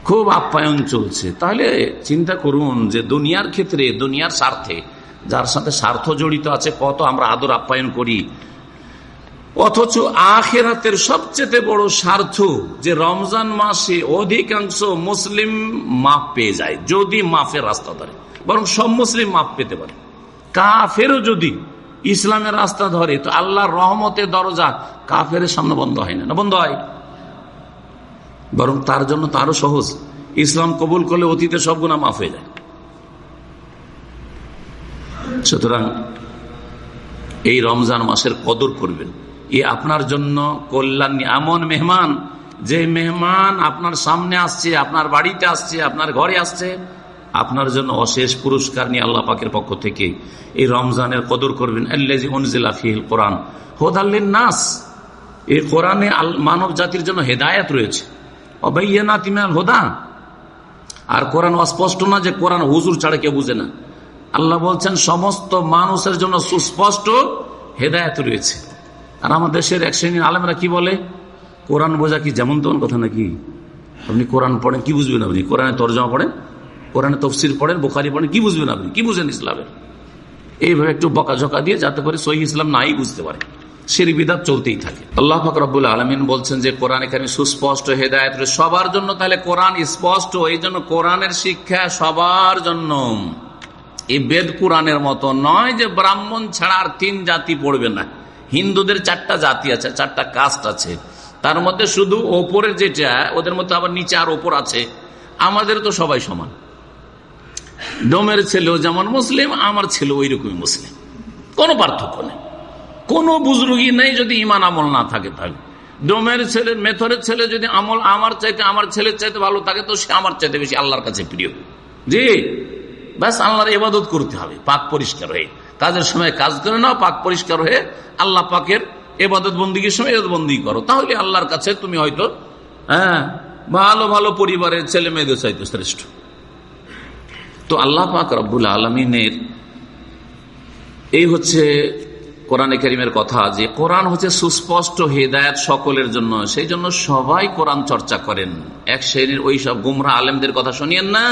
খুব আপ্যায়ন চলছে। তাহলে চিন্তা করুন যে দুনিয়ার ক্ষেত্রে, দুনিয়ার স্বার্থে যার সাথে স্বার্থ জড়িত আছে, কত আমরা আদর আপ্যায়ন করি। অথচ আখেরাতের সবচেয়ে বড় স্বার্থ যে রমজান মাসে অধিকাংশ মুসলিম মাপ পেয়ে যায়, যদি মাফের রাস্তা ধরে। বরং সব মুসলিম মাপ পেতে পারে। কাফেরও যদি ইসলামের রাস্তা ধরে, তো আল্লাহর রহমতের দরজা কাফের সামনে বন্ধ হয় না। বন্ধ হয়। বরং তার জন্য তো আরও সহজ। ইসলাম কবুল করলে অতীতে সব গুণা মাফ হয়ে যায়। সুতরাং এই রমজান মাসের কদর করবেন। এ আপনার জন্য কল্যাণ এমন মেহমান, যে মেহমান আপনার সামনে আসছে, আপনার বাড়িতে আসছে, আপনার ঘরে আসছে, আপনার জন্য অশেষ পুরস্কার নিয়ে আল্লাহ পাকের পক্ষ থেকে এই রমজানের কদর করবেন। কোরআন। হোদাল্লিন নাস এই কোরআনে মানব জাতির জন্য হেদায়ত রয়েছে। অবাইয়া তিমাল হোদা। আর কোরআন অস্পষ্ট না যে কোরআন হুজুর ছাড়া কেউ বুঝে না। আল্লাহ বলছেন, সমস্ত মানুষের জন্য সুস্পষ্ট হেদায়ত রয়েছে। আর আমার দেশের এক শ্রেণির আলেমরা কি বলে? কোরআন বোঝা কি যেমন তেমন কথা নাকি? আপনি কোরআন পড়েন, কি বুঝবেন আপনি? কোরআনে তর্জমা পড়েন? কোরআনে তফসির পড়েন? বোখারি পড়েন? কি বুঝবেন আপনি? কি বুঝেন ইসলামের এইভাবে একটু বকাঝকা দিয়ে যাতে করে সহি ইসলাম নাই বুঝতে পারে। সের বিদাত চলতেই থাকে। আল্লাহ ফাকরাবুল আলমিন বলছেন যে, কোরআন এখানে সুস্পষ্ট হেদায়ত সবার জন্য তাহলে কোরআন স্পষ্ট। এই জন্য কোরআনের শিক্ষা সবার জন্য। এই বেদ কোরআনের মতো নয় যে ব্রাহ্মণ ছাড়া আর তিন জাতি পড়বে না। হিন্দুদের চারটা জাতি আছে, চারটা কাস্ট আছে। তার মধ্যে শুধু ওপরের যেটা, ওদের মধ্যে আবার নিচে আর ওপর আছে। আমাদের তো সবাই সমান। ডোমের ছেলেও যেমন মুসলিম, আমার ছেলে ওই রকমই মুসলিম। কোনো পার্থক্য নেই। কোনো বুজরুগি নেই যদি ইমান আমল না থাকে তাহলে। ডোমের ছেলে, মেথরের ছেলে যদি আমল আমার চাইতে, আমার ছেলের চাইতে ভালো থাকে, তো সে আমার চাইতে বেশি আল্লাহর কাছে প্রিয়। জি। ব্যাস, আল্লাহর ইবাদত করতে হবে, পাক পরিষ্কার হয়ে। কাজের সময় কাজ করে নাও, পাক পরিষ্কার হয়ে আল্লাহ পাকের এবাদত বন্দীকে সময় এবাদত বন্দী করো। তাহলে আল্লাহর কাছে তুমি হয়তো হ্যাঁ ভালো ভালো পরিবারের ছেলে মেয়েদের চাইতো শ্রেষ্ঠ। তো আল্লাহ পাক রব্বুল আলমিনের এই হচ্ছে কোরআনে করিমের কথা যে কোরআন হচ্ছে সুস্পষ্ট হেদায়ত সকলের জন্য, সেই জন্য সবাই কোরআন চর্চা করেন। এক শ্রেণির ওই সব গুমরা আলেমদের কথা শুনিয়েন না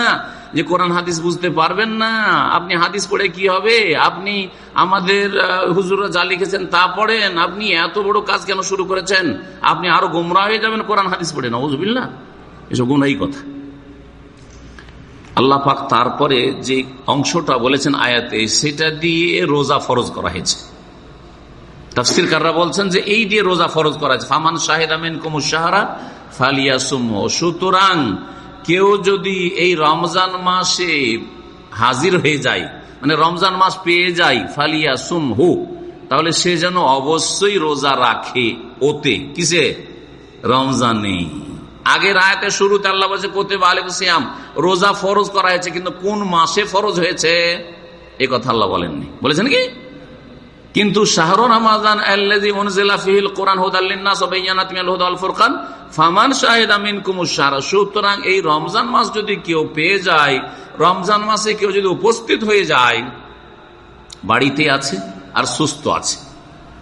যে কোরআন হাদিস বুঝতে পারবেন না। আপনি হাদিস পড়ে কি হবে? আপনি আমাদের হুজুরা যা লিখেছেন তা পড়েন। আপনি এত বড় কাজ কেন শুরু করেছেন? আপনি আরও গুমরা হয়ে যাবেন কোরআন হাদিস পড়ে। না এসব গুনাই কথা। আল্লাহ পাক তারপরে যে অংশটা বলেছেন আয়াতে, সেটা দিয়ে রোজা ফরজ করা হয়েছে। তফসির কাররা বলছেন যে এই দিয়ে রোজা ফরজ করা হয়েছে ফামান শাহেদ আমিন কুমুর সাহারা ফালিয়া সুম সুতরাং কেউ যদি এই রমজান মাসে হাজির হয়ে যায় মানে রমজান মাস পেয়ে যায় ফালিয়া সুম হু তাহলে সে যেন অবশ্যই রোজা রাখে ওতে। কিসে? রমজানে। আগের আয়তে শুরুতে আল্লাহ বলছে কোতে সিয়াম। রোজা ফরজ করা হয়েছে, কিন্তু কোন মাসে ফরজ হয়েছে? এ কথা আল্লাহ বলেননি। বলেছেন কি? কিন্তু সুতরাং এই রমজান মাস যদি কেউ পেয়ে যায়, রমজান মাসে কেউ যদি উপস্থিত হয়ে যায়, বাড়িতে আছে আর সুস্থ আছে।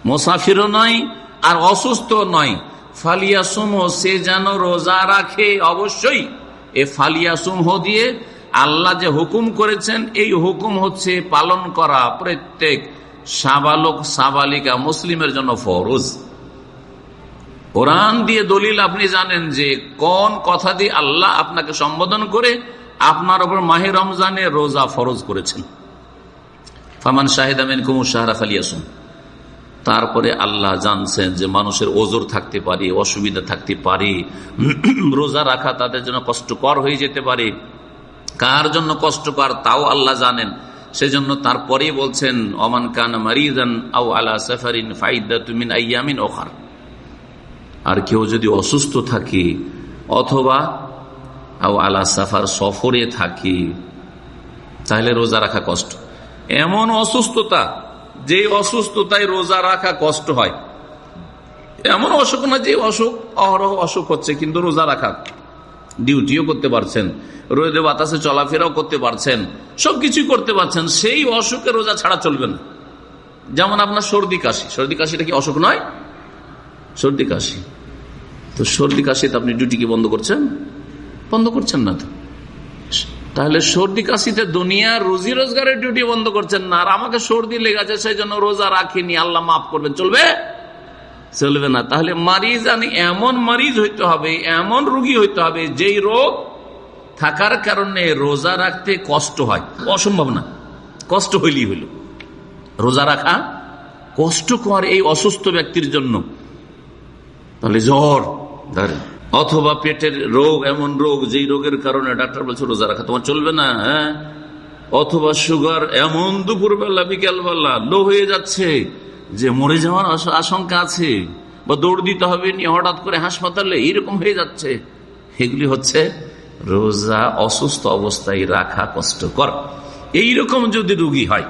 মোসাফিরও নয় আর অসুস্থ নয়। ফালিয়াসুম, সে যেন রোজা রাখে অবশ্যই। এ ফালিয়াসুমহ দিয়ে আল্লাহ যে হুকুম করেছেন, এই হুকুম হচ্ছে পালন করা প্রত্যেক সাবালক, সাবালিকা মুসলিমের জন্য ফরজ। কোরআন দিয়ে দলিল আপনি জানেন যে কোন কথা দিয়ে আল্লাহ আপনাকে সম্বোধন করে আপনার ওপর মাহে রমজানে রোজা ফরজ করেছেন। ফামান শাহিদ আমিন কুমুর সাহারা ফালিয়াসুন তারপরে আল্লাহ জানছেন যে মানুষের ওজোর থাকতে পারে, অসুবিধা থাকতে পারে, রোজা রাখা তাদের জন্য কষ্টকর হয়ে যেতে পারে। কার জন্য কষ্টকর তাও আল্লাহ জানেন। সেজন্য তারপরে বলছেন অমান কান মারিদান আউ আলা সাফারিন ফাইদা তুমিন আইয়ামিন ওখার। আর কেউ যদি অসুস্থ থাকে অথবা আউ আলা সাফার সফরে থাকে, তাহলে রোজা রাখা কষ্ট। এমন অসুস্থতা যে অসুস্থতায় রোজা রাখা কষ্ট হয়। এমন অসুখ না যে অসুখ, অহরহ অসুখ হচ্ছে, কিন্তু রোজা রাখা ডিউটিও করতে পারছেন, রোদে বাতাসে চলাফেরাও করতে পারছেন, সবকিছুই করতে পারছেন, সেই অসুখে রোজা ছাড়া চলবে না। যেমন আপনার সর্দি কাশি, সর্দি কাশিটা কি অসুখ নয়? সর্দি কাশি। তো সর্দি কাশিতে আপনি ডিউটি কি বন্ধ করছেন? বন্ধ করছেন না তো। তাহলে সর্দি কাশিতে দুনিয়ার রুজি রোজগারের ডিউটি বন্ধ করছেন না, আর আমাকে সর্দি লেগেছে সেই জন্য রোজা রাখিনি, আল্লাহ মাফ করবেন, চলবে? চলবে না। তাহলে মারিজ আনি, এমন মারিজ হইতে হবে, এমন রুগী হইতে হবে, যেই রোগ থাকার কারণে রোজা রাখতে কষ্ট হয়। অসম্ভব না। কষ্ট হইলেই হইল। রোজা রাখা কষ্টকর এই অসুস্থ ব্যক্তির জন্য। তাহলে জ্বর অথবা পেটের রোগ, এমন রোগ, যেই রোগের কারণে ডাক্তার বলছে রোজা রাখা, তোমার চলবে না হ্যাঁ? অথবা সুগার, এমন দুপুরবেলা, বিকেলবেলা, লো হয়ে যাচ্ছে। যে মরে যাওয়ার আশঙ্কা আছে বা দৌড় দিতে হবে নিয়ে হঠাৎ করে হাসপাতালে এইরকম হয়ে যাচ্ছে, এগুলি হচ্ছে রোজা অসুস্থ অবস্থায় রাখা কষ্টকর। এইরকম যদি রুগী হয়,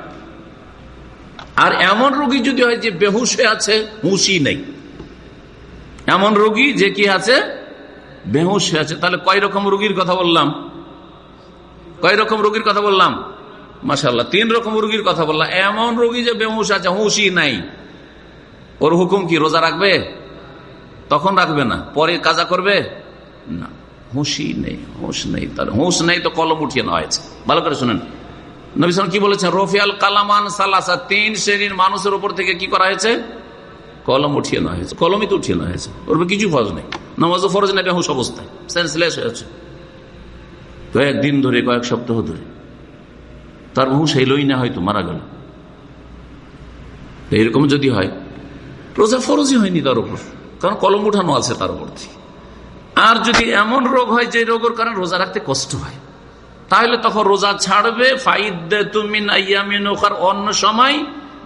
আর এমন রোগী যদি হয় যে বেহুশে আছে, হুঁশই নেই। এমন রোগী যে কি আছে? বেহুশ আছে। তাহলে কয় রকম রোগীর কথা বললাম? কয় রকম রোগীর কথা বললাম? মাসাল্লাহ তিন রকম রোগীর কথা বললাম। এমন রোগী যে বেহুশ আছে, হুঁশই নাই। ওর হুকুম কি, রোজা রাখবে? তখন রাখবে না। পরে কাজা করবে? না। হুঁশই নেই, হুঁশ নেই তার। হুঁশ নেই তো কলম উঠিয়ে নেওয়া হয়েছে। ভালো করে শুনেন। নবিসাম কি বলেছেন? রফিয়াল কালামান সালাসা, তিন শ্রেণির মানুষের উপর থেকে কি করা হয়েছে? কলম উঠিয়ে নেওয়া হয়েছে। কলমই তো উঠিয়ে নেওয়া হয়েছে। ওর কিছু ফরজ নেই। নামাজও ফরজ নেই হুঁশ অবস্থায়। সেন্সলেস হয়েছে কয়েকদিন ধরে, কয়েক সপ্তাহ ধরে তার হুঁশ এলোই না হয়তো, মারা গেল। এইরকম যদি হয়, রোজা ফরজই হয়নি তার উপর, কারণ কলম উঠানো আছে তার উপর আর যদি এমন রোগ হয় যে রোগের কারণে রোজা রাখতে কষ্ট হয়, তাহলে তখন রোজা ছাড়বে অন্য সময়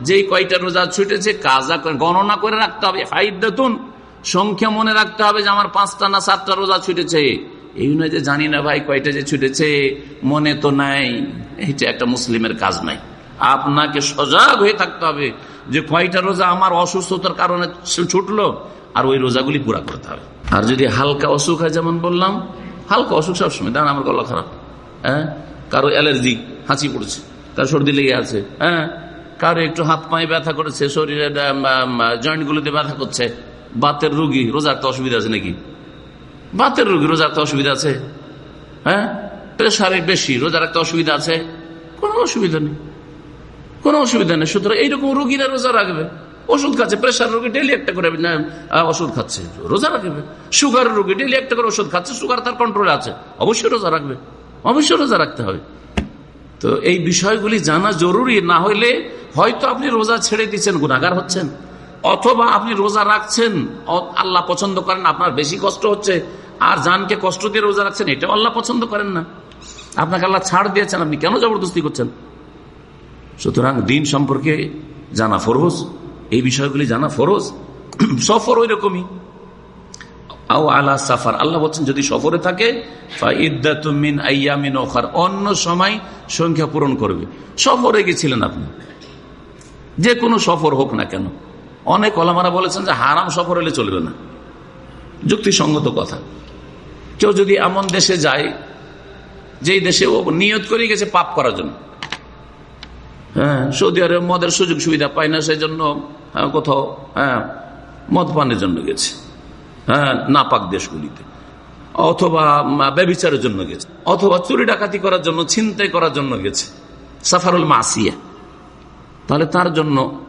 যে কয়টা রোজা ছুটেছে, কাজা গণনা করে রাখতে হবে। ফাইদাতুন সংখ্যা মনে রাখতে হবে যে আমার পাঁচটা না সাতটা রোজা ছুটেছে। এই নয় যে জানি না ভাই কয়টা যে ছুটেছে, মনে তো নাই। এটা একটা মুসলিমের কাজ নাই আপনাকে সজাগ হয়ে থাকতে হবে যে কয়টা রোজা আমার অসুস্থতার কারণে ছুটলো, আর ওই রোজাগুলি পুরা করতে হবে। আর যদি হালকা অসুখ হয়, যেমন বললাম, হালকা অসুখ সবসময়। দাঁড়ান, আমার গলা খারাপ। হ্যাঁ? কারও অ্যালার্জি, হাঁচি পড়ছে, কারও সর্দি লেগে আছে। হ্যাঁ? কারও একটু হাত পায়ে ব্যথা করেছে শরীরের জয়েন্ট গুলোতে ব্যথা করছে। বাতের রুগী, রোজার তো অসুবিধা আছে নাকি? বাতের রোগী রোজা রাখতে অসুবিধা আছে। হ্যাঁ? প্রেশারে বেশি রোজা রাখতে অসুবিধা আছে। কোনো অসুবিধা নেই। কোনো অসুবিধা নেই। সুতরাং এইরকম রুগীরা রোজা রাখবে। ওষুধ খাচ্ছে প্রেশার রোগী ডেলি একটা করে ওষুধ খাচ্ছে, রোজা রাখবে। সুগার রোগী ডেলি একটা করে ওষুধ খাচ্ছে, সুগার তার কন্ট্রোলে আছে। অবশ্যই রোজা রাখবে। অবশ্যই রোজা রাখতে হবে। তো এই বিষয়গুলি জানা জরুরি, না হইলে হয়তো আপনি রোজা ছেড়ে দিচ্ছেন গুণাগার হচ্ছেন। অথবা আপনি রোজা রাখছেন, আল্লাহ পছন্দ করেন, আপনার বেশি কষ্ট হচ্ছে। আর জানকে কষ্ট দিয়ে রোজা রাখছেন, এটাও আল্লাহ পছন্দ করেন না। আপনাকে আল্লাহ ছাড় দিয়েছেন, আপনি কেন জবরদস্তি করছেন? সুতরাং দিন সম্পর্কে জানা ফরোজ, এই বিষয়গুলি জানা ফরজ, সফর ওই রকমই আও সাফার, আল্লাহ বলছেন, যদি সফরে থাকে অন্য সময় সংখ্যা পূরণ করবে। সফরে গেছিলেন আপনি। যে কোনো সফর হোক না কেন। অনেক কলামারা বলেছেন যে হারাম সফর হলে চলবে না। যুক্তিসঙ্গত কথা। কেউ যদি এমন দেশে যায়, যেই দেশে ও নিয়ত করে গেছে পাপ করার জন্য। হ্যাঁ সৌদি আরব মদের সুযোগ সুবিধা পায় না সেই জন্য কোথাও হ্যাঁ মদ পানের জন্য গেছে। হ্যাঁ নাপাক দেশগুলিতে। অথবা ব্যবচারের জন্য গেছে। অথবা চুরি ডাকাতি করার জন্য, ছিনতাই করার জন্য গেছে। সাফারুল মাসিয়া। তাহলে তার জন্য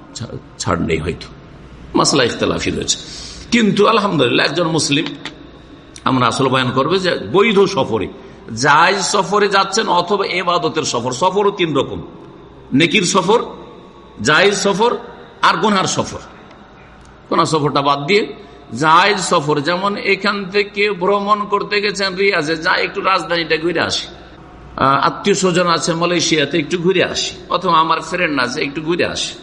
ছাড় নেই হয়তো। মাসলা ইখতলাফি রয়েছে। কিন্তু আলহামদুলিল্লাহ, একজন মুসলিম আমরা আসলে বয়ান করবে যে বৈধ সফরে, যাই সফরে যাচ্ছেন অথবা এবাদতের সফর, সফরও তিন রকম। নেকির সফর জায়জ সফর, আর গোনার সফর। কোন সফরটা বাদ দিয়ে জায়জ সফর, যেমন এখান থেকে ভ্রমণ করতে গেছেন রিয়াজে যা একটু রাজধানীটা ঘুরে আসি। আত্মীয় স্বজন আছে মালয়েশিয়াতে, একটু ঘুরে আসি। অথবা আমার ফ্রেন্ড আছে, একটু ঘুরে আসি।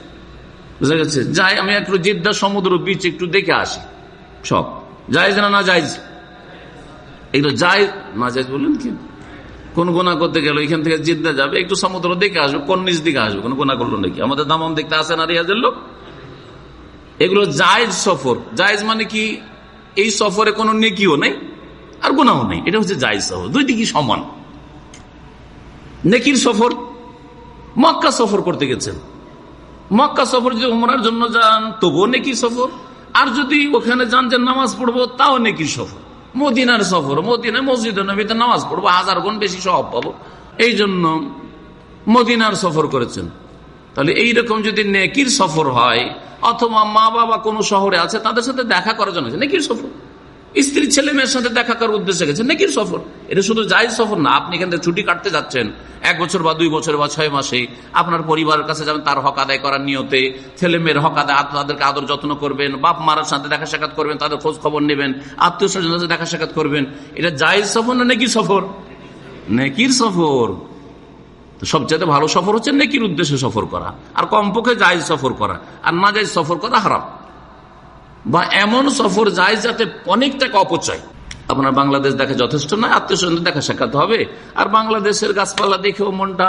বুঝা গেছে? যাই আমি একটু জিদ্দা সমুদ্র বিচ একটু দেখে আসি। সব। জায়জ না না যাইজ এগুলো যাই না যাইজ বললেন কি, কোন গোনা করতে গেল এখান থেকে জিদ্দা যাবে, একটু সমুদ্র দেখে আসবে, কোন নিচ দিকে আসবে? কোন গোনা করল নাকি? আমাদের দামাম দেখতে আসে না রিয়াজের লোক? এগুলো জায়জ সফর। জায়জ মানে কি, এই সফরে কোনো নেকিও নেই, আর গোনাও নেই। এটা হচ্ছে জায়জ সফর। দুই দিকই সমান। নেকির সফর, মক্কা সফর করতে গেছেন। মক্কা সফর যদি উমরার জন্য যান, তবুও নেকি সফর। আর যদি ওখানে যান যে নামাজ পড়ব, তাও নেকির সফর। মদিনার সফর, মদিনা মসজিদ নবীতে নামাজ পড়ব, হাজার গুণ বেশি সব পাবো। এই জন্য মদিনার সফর করেছেন। তাহলে এইরকম যদি নেকির সফর হয়, অথবা মা বাবা কোনো শহরে আছে, তাদের সাথে দেখা করার জন্য নেকির সফর। স্ত্রী ছেলে মেয়ের সাথে দেখা করার উদ্দেশ্যে গেছে। নেকির সফর। এটা শুধু যাই সফর না, আপনি এখান থেকে ছুটি কাটতে যাচ্ছেন। এক বছর বা দুই বছর বা ছয় মাসে আপনার পরিবারের কাছে যাবেন, তার হক আদায় করার নিয়তে ছেলে মেয়ের হক আদায় তাদেরকে আদর যত্ন করবেন, বাপ মারার সাথে দেখা সাক্ষাৎ করবেন, তাদের খোঁজ খবর নেবেন, আত্মীয় স্বজনের সাথে দেখা সাক্ষাৎ করবেন। এটা জায়জ সফর না নাকি সফর? নেকির সফর। সবচেয়ে ভালো সফর হচ্ছে নেকির উদ্দেশ্যে সফর করা। আর কমপক্ষে জায়জ সফর করা। আর না যাই সফর করা হারাম। বা এমন সফর যায় যাতে অনেক টাকা অপচয়। আপনার বাংলাদেশ দেখা যথেষ্ট নয় আত্মীয় স্বজন দেখা সাক্ষাৎ হবে, আর বাংলাদেশের গাছপালা দেখেও মনটা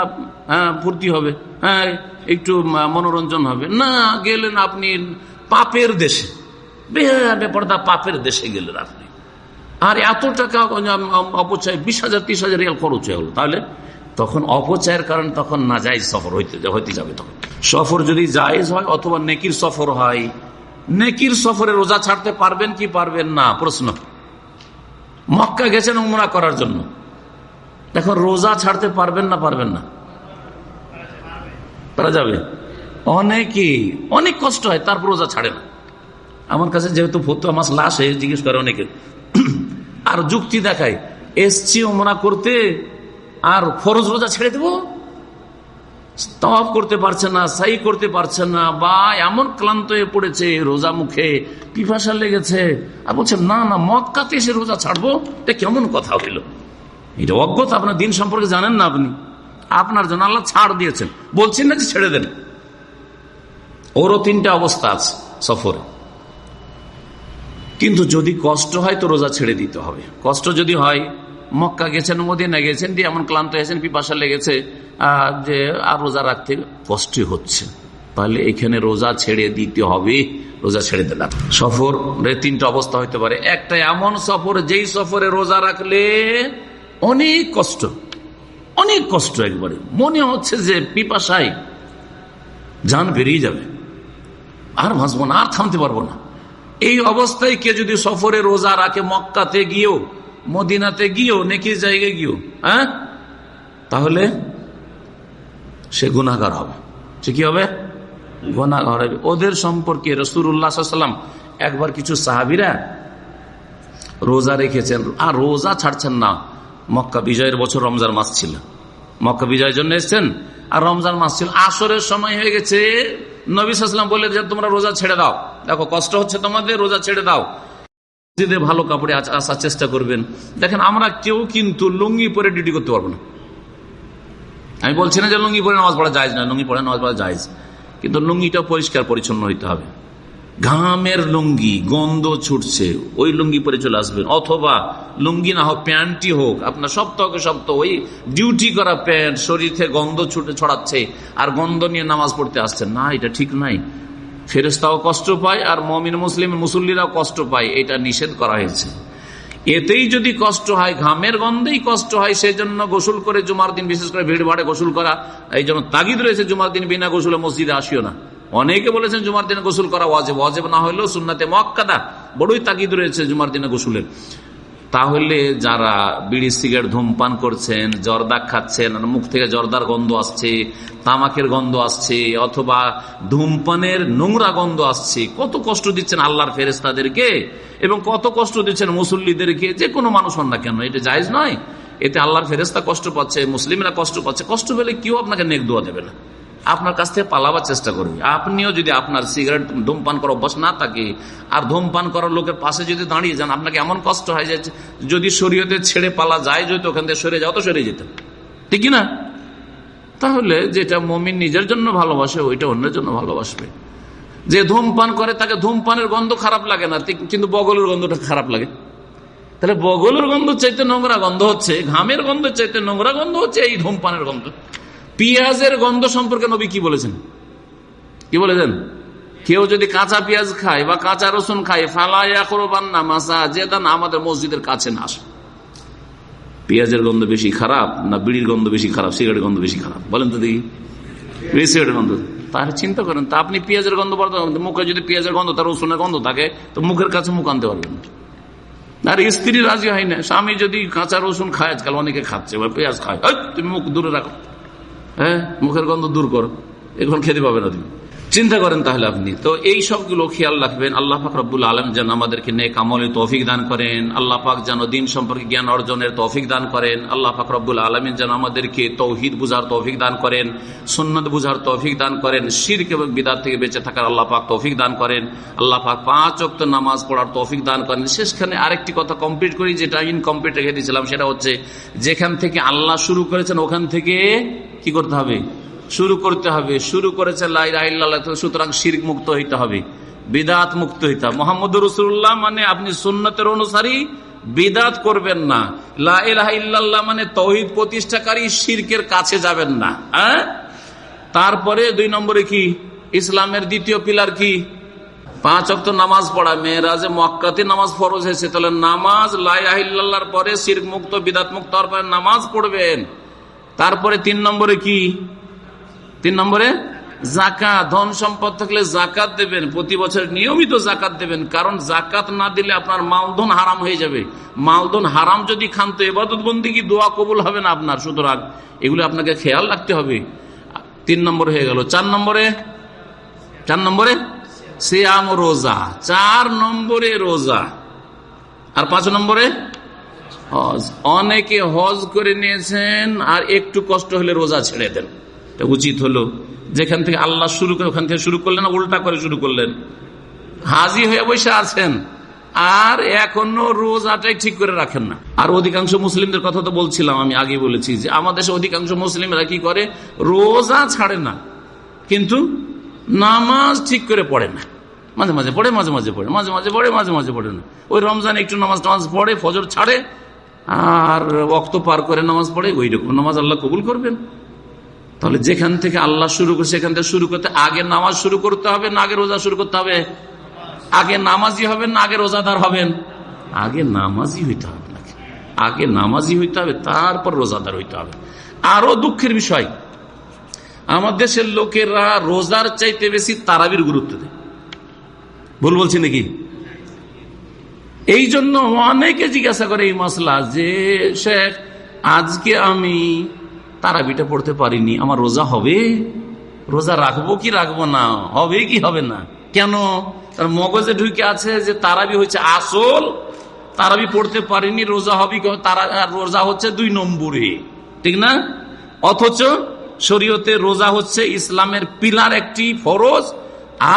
হ্যাঁ ফুর্তি হবে হ্যাঁ একটু মনোরঞ্জন হবে। না গেলেন আপনি পাপের দেশে। বেপরদা পাপের দেশে গেলেন আপনি। আর এত টাকা অপচয়, বিশ হাজার, ত্রিশ হাজার রিয়াল খরচ হয়ে হলো তাহলে তখন অপচয়ের কারণ তখন না যাই সফর হইতে হইতে যাবে তখন। সফর যদি জায়েজ হয় অথবা নেকির সফর হয় নেকির সফরে রোজা ছাড়তে পারবেন কি পারবেন না? প্রশ্ন। মক্কা গেছেন উমরা করার জন্য। দেখো রোজা ছাড়তে পারবেন না পারবেন না? পারা যাবে। অনেকে, অনেক কষ্ট হয়, তারপর রোজা ছাড়ে না। আমার কাছে যেহেতু ফতুয়া মাস লাশ হয়ে জিজ্ঞেস করে অনেকে। আর যুক্তি দেখায়, এসছি উমরা করতে, আর ফরজ রোজা ছেড়ে দেবো? তফ করতে পারছে না, সাই করতে পারছে না, বা এমন ক্লান্ত হয়ে পড়েছে রোজা মুখে পিফাসা লেগেছে? আর বলছে, না না মক্কাতে এসে রোজা ছাড়বো? এটা কেমন কথা হইল? এটা অজ্ঞতা, আপনার দিন সম্পর্কে জানেন না আপনি? আপনার জন্য আল্লাহ ছাড় দিয়েছেন। বলছেন না যে ছেড়ে দেন। ওরও তিনটা অবস্থা আছে সফরে। কিন্তু যদি কষ্ট হয় তো রোজা ছেড়ে দিতে হবে। কষ্ট যদি হয় মক্কা গেছেন মদিনা গেছেন, দিয়ে এমন ক্লান্ত হয়েছেন পিপাসা লেগেছে যে আর রোজা রাখতে কষ্ট হচ্ছে। তাহলে এখানে রোজা ছেড়ে দিতে হবে, রোজা ছেড়ে দিলাম। সফর তিনটা অবস্থা হইতে পারে। একটা এমন সফর, যেই সফরে রোজা রাখলে অনেক কষ্ট অনেক কষ্ট একবারে। মনে হচ্ছে যে পিপাসায় যান বেরিয়ে যাবে। আর ভাসবো না, আর থামতে পারব না। এই অবস্থায় কে যদি সফরে রোজা রাখে মক্কাতে গিয়েও মদিনাতে গিয়েও নেকি জায়গায় গিয়েও হ্যাঁ? তাহলে সে গুণাগার হবে। সে কি হবে? গুণাগার হবে। ওদের সম্পর্কে রসুরাম একবার কিছু সাহাবিরা রোজা রেখেছেন। আর রোজা ছাড়ছেন না। মক্কা বিজয়ের বছর রমজান মাস ছিল। মক্কা বিজয়ের জন্য এসছেন। আর রমজান মাস ছিল। আসরের সময় হয়ে গেছে। নবীলাম বলে যে, তোমরা রোজা ছেড়ে দাও। দেখো, কষ্ট হচ্ছে তোমাদের, রোজা ছেড়ে দাও। ভালো কাপড়ে আসার চেষ্টা করবেন। দেখেন, আমরা কেউ কিন্তু লুঙ্গি পরে ডিউটি করতে পারব না। আমি বলছি না যে লুঙ্গি পরে নামাজ পড়া যায় না লুঙ্গি পরে নামাজ পড়া যায় কিন্তু লুঙ্গিটা পরিষ্কার পরিচ্ছন্ন হইতে হবে। ঘামের লুঙ্গি, গন্ধ ছুটছে, ওই লুঙ্গি পরে চলে আসবেন। অথবা লুঙ্গি না হোক, প্যান্টই হোক, আপনার সপ্তাহকে সপ্তাহ ওই ডিউটি করা প্যান্ট, শরীর থেকে গন্ধ ছুটে ছড়াচ্ছে, আর গন্ধ নিয়ে নামাজ পড়তে আসছে না, এটা ঠিক নাই। ফেরেস্তাও কষ্ট পায় আর মমিন মুসলিম মুসল্লিরাও কষ্ট পায়, এটা নিষেধ করা হয়েছে। এতেই যদি কষ্ট হয়, ঘামের গন্ধেই কষ্ট হয় সেই জন্য গোসল করে জুমার দিন, বিশেষ করে ভিড় ভাড়ে গোসল করা, এই জন্য তাগিদ রয়েছে জুমার দিন, বিনা গোসলে মসজিদে আসিও না। অনেকে বলেছেন জুমার দিনে গোসল করা ওয়াজেব ওয়াজেব না হলেও সুন্নাতে মক্কাদা বড়ই তাগিদ রয়েছে জুমার দিনে গোসলের। তাহলে যারা বিড়ি, সিগারেট, ধূমপান করছেন, জর্দা খাচ্ছেন মুখ থেকে জর্দার গন্ধ আসছে, তামাকের গন্ধ আসছে, অথবা ধূমপানের নোংরা গন্ধ আসছে, কত কষ্ট দিচ্ছেন আল্লাহর ফেরেস্তাদেরকে এবং কত কষ্ট দিচ্ছেন মুসল্লিদেরকে, যে কোনো মানুষ হন না কেন, এটা জায়জ নয়। এতে আল্লাহর ফেরেস্তা কষ্ট পাচ্ছে, মুসলিমরা কষ্ট পাচ্ছে, কষ্ট পেলে কেউ আপনাকে নেক দোয়া দেবে না। আপনার কাছ থেকে পালাবার চেষ্টা করবে আপনিও যদি আপনার সিগারেট ধূমপান করার অভ্যাস না থাকে, আর ধূমপান করার লোকের পাশে যদি দাঁড়িয়ে যান, আপনাকে এমন কষ্ট হয় যে, যদি শরীয়তে ছেড়ে পালা যায়, যদি ওখান থেকে সরে যাও, তো সরে যেত ঠিক না তাহলে যেটা মমিন নিজের জন্য ভালোবাসে, ওইটা অন্যের জন্য ভালোবাসবে। যে ধূমপান করে, তাকে ধূমপানের গন্ধ খারাপ লাগে না কিন্তু বগলের গন্ধটা খারাপ লাগে। তাহলে বগলের গন্ধ চাইতে নোংরা গন্ধ হচ্ছে, ঘামের গন্ধ চাইতে নোংরা গন্ধ হচ্ছে, এই ধূমপানের গন্ধ। পিঁয়াজের গন্ধ সম্পর্কে নবী কি বলেছেন? কি বলেছেন কেউ যদি কাঁচা পেঁয়াজ খায় বা কাঁচা রসুন খায় ফালাইয়া করবান না মাসা যে দান আমাদের মসজিদের কাছে না আসে। পেঁয়াজের গন্ধ বেশি খারাপ না বিড়ির গন্ধ বেশি খারাপ, সিগারেটের গন্ধ বেশি খারাপ? বলেন তো দেখি। সিগারেটের গন্ধ। তাহলে চিন্তা করেন, তা আপনি পেঁয়াজের গন্ধ মুখে যদি পেঁয়াজের গন্ধ, তার রসুনের গন্ধ থাকে, তো মুখের কাছে মুখ আনতে পারবেন আর স্ত্রী রাজি হয় না। স্বামী যদি কাঁচা রসুন খায়, আজকাল অনেকে খাচ্ছে বা পেঁয়াজ খায়। তুমি মুখ দূরে রাখো। হ্যাঁ? মুখের গন্ধ দূর করো। এখন খেতে পাবেন না তুমি। চিন্তা করেন তাহলে আপনি। তো এই সবগুলো খেয়াল রাখবেন। আল্লাহ পাক রব্বুল আলম যেন আমাদেরকে নেক আমলে তৌফিক দান করেন। আল্লাহ পাক যেন দিন সম্পর্কে জ্ঞান অর্জনের তৌফিক দান করেন। আল্লাহ পাক রব্বুল আলমিন যেন আমাদেরকে তৌহিদ বুঝার তৌফিক দান করেন। সুন্নত বুঝার তৌফিক দান করেন। শির্ক এবং বিদার থেকে বেঁচে থাকার আল্লাহ পাক তৌফিক দান করেন। আল্লাহ পাক পাঁচ অক্ত নামাজ পড়ার তৌফিক দান করেন। শেষখানে আরেকটি কথা কমপ্লিট করি, যেটা ইনকমপ্লিট রেখে দিয়েছিলাম, সেটা হচ্ছে যেখান থেকে আল্লাহ শুরু করেছেন, ওখান থেকে কি করতে হবে? শুরু করতে হবে। শুরু করেছে সুতরাং শির্ক মুক্ত হইতে হবে। বিদাত মুক্ত হইতে হবে। মোহাম্মদ রসুল্লাহ মানে আপনি সুন্নতের অনুসারী, বিদাত করবেন না। লাহ মানে তহিদ প্রতিষ্ঠাকারী শির্কের কাছে যাবেন না। হ্যাঁ? তারপরে দুই নম্বরে কি? ইসলামের দ্বিতীয় পিলার কি? পাঁচ অক্ট নামাজ পড়া। মেয়েরাজে মক্কাতে নামাজ ফরজ হয়েছে। তাহলে নামাজ লাইল্লাহর পরে শির্ক মুক্ত, বিদাত মুক্ত হওয়ার পরে নামাজ পড়বেন। তারপরে তিন নম্বরে কি? তিন নম্বরে জাকাত, ধন সম্পদ থাকলে জাকাত দেবেন। প্রতি বছর নিয়মিত জাকাত দেবেন। কারণ জাকাত না দিলে আপনার মালধন হারাম হয়ে যাবে। মালধন হারাম যদি খান তো এবাদত বন্দি কি দোয়া কবুল হবে না আপনার? সুতরাং এগুলো আপনাকে খেয়াল রাখতে হবে। তিন নম্বর হয়ে গেল। চার নম্বরে? চার নম্বরে? শ্যাম রোজা। চার নম্বরে রোজা। আর পাঁচ নম্বরে? হজ। অনেকে হজ করে নিয়েছেন আর একটু কষ্ট হলে রোজা ছেড়ে দেন। উচিত হলো। যেখান থেকে আল্লাহ শুরু করে, ওখান থেকে শুরু করলেন, উল্টা করে শুরু করলেন। হাজি হয়ে বসে আছেন। আর এখনও রোজাটাই ঠিক করে রাখেন না। আর অধিকাংশ মুসলিমদের কথা তো বলছিলাম, আমি আগে বলেছি যে আমাদের অধিকাংশ মুসলিমরা কি করে? রোজা ছাড়ে না। কিন্তু নামাজ ঠিক করে পড়ে না। মাঝে মাঝে পড়ে, মাঝে মাঝে পড়ে, মাঝে মাঝে পড়ে, মাঝে মাঝে পড়ে না। ওই রমজান একটু নামাজ টামাজ পড়ে, ফজর ছাড়ে আর রক্ত পার করে নামাজ পড়ে ওই রকম নামাজ আল্লাহ কবুল করবেন। তাহলে যেখান থেকে আল্লাহ শুরু করে, সেখান থেকে শুরু করতে আগে নামাজ শুরু করতে হবে, না আগে রোজা শুরু করতে হবে? আগে নামাজি হবেন, না আগে রোজাদার হবেন? আগে নামাজি হইতে হবে নাকি আগে নামাজি হইতে হবে, তারপর রোজাদার হইতে হবে। আরও দুঃখের বিষয়, আমার দেশের লোকেরা রোজার চাইতে বেশি তারাবির গুরুত্ব দেয়। ভুল বলছি নাকি? এই জন্য অনেকে জিজ্ঞাসা করে এই মশলা যে, শেখ, আজকে আমি তারাবিটা পড়তে পারিনি, আমার রোজা হবে? রোজা রাখব কি রাখব না? হবে কি হবে না? কেন? তার মগজে ঢুকে আছে যে তারাবি হচ্ছে আসল, তারাবি পড়তে পারিনি, রোজা হবে তারা রোজা হচ্ছে দুই নম্বরে, ঠিক না? অথচ শরীয়তে রোজা হচ্ছে ইসলামের পিলার একটি ফরজ,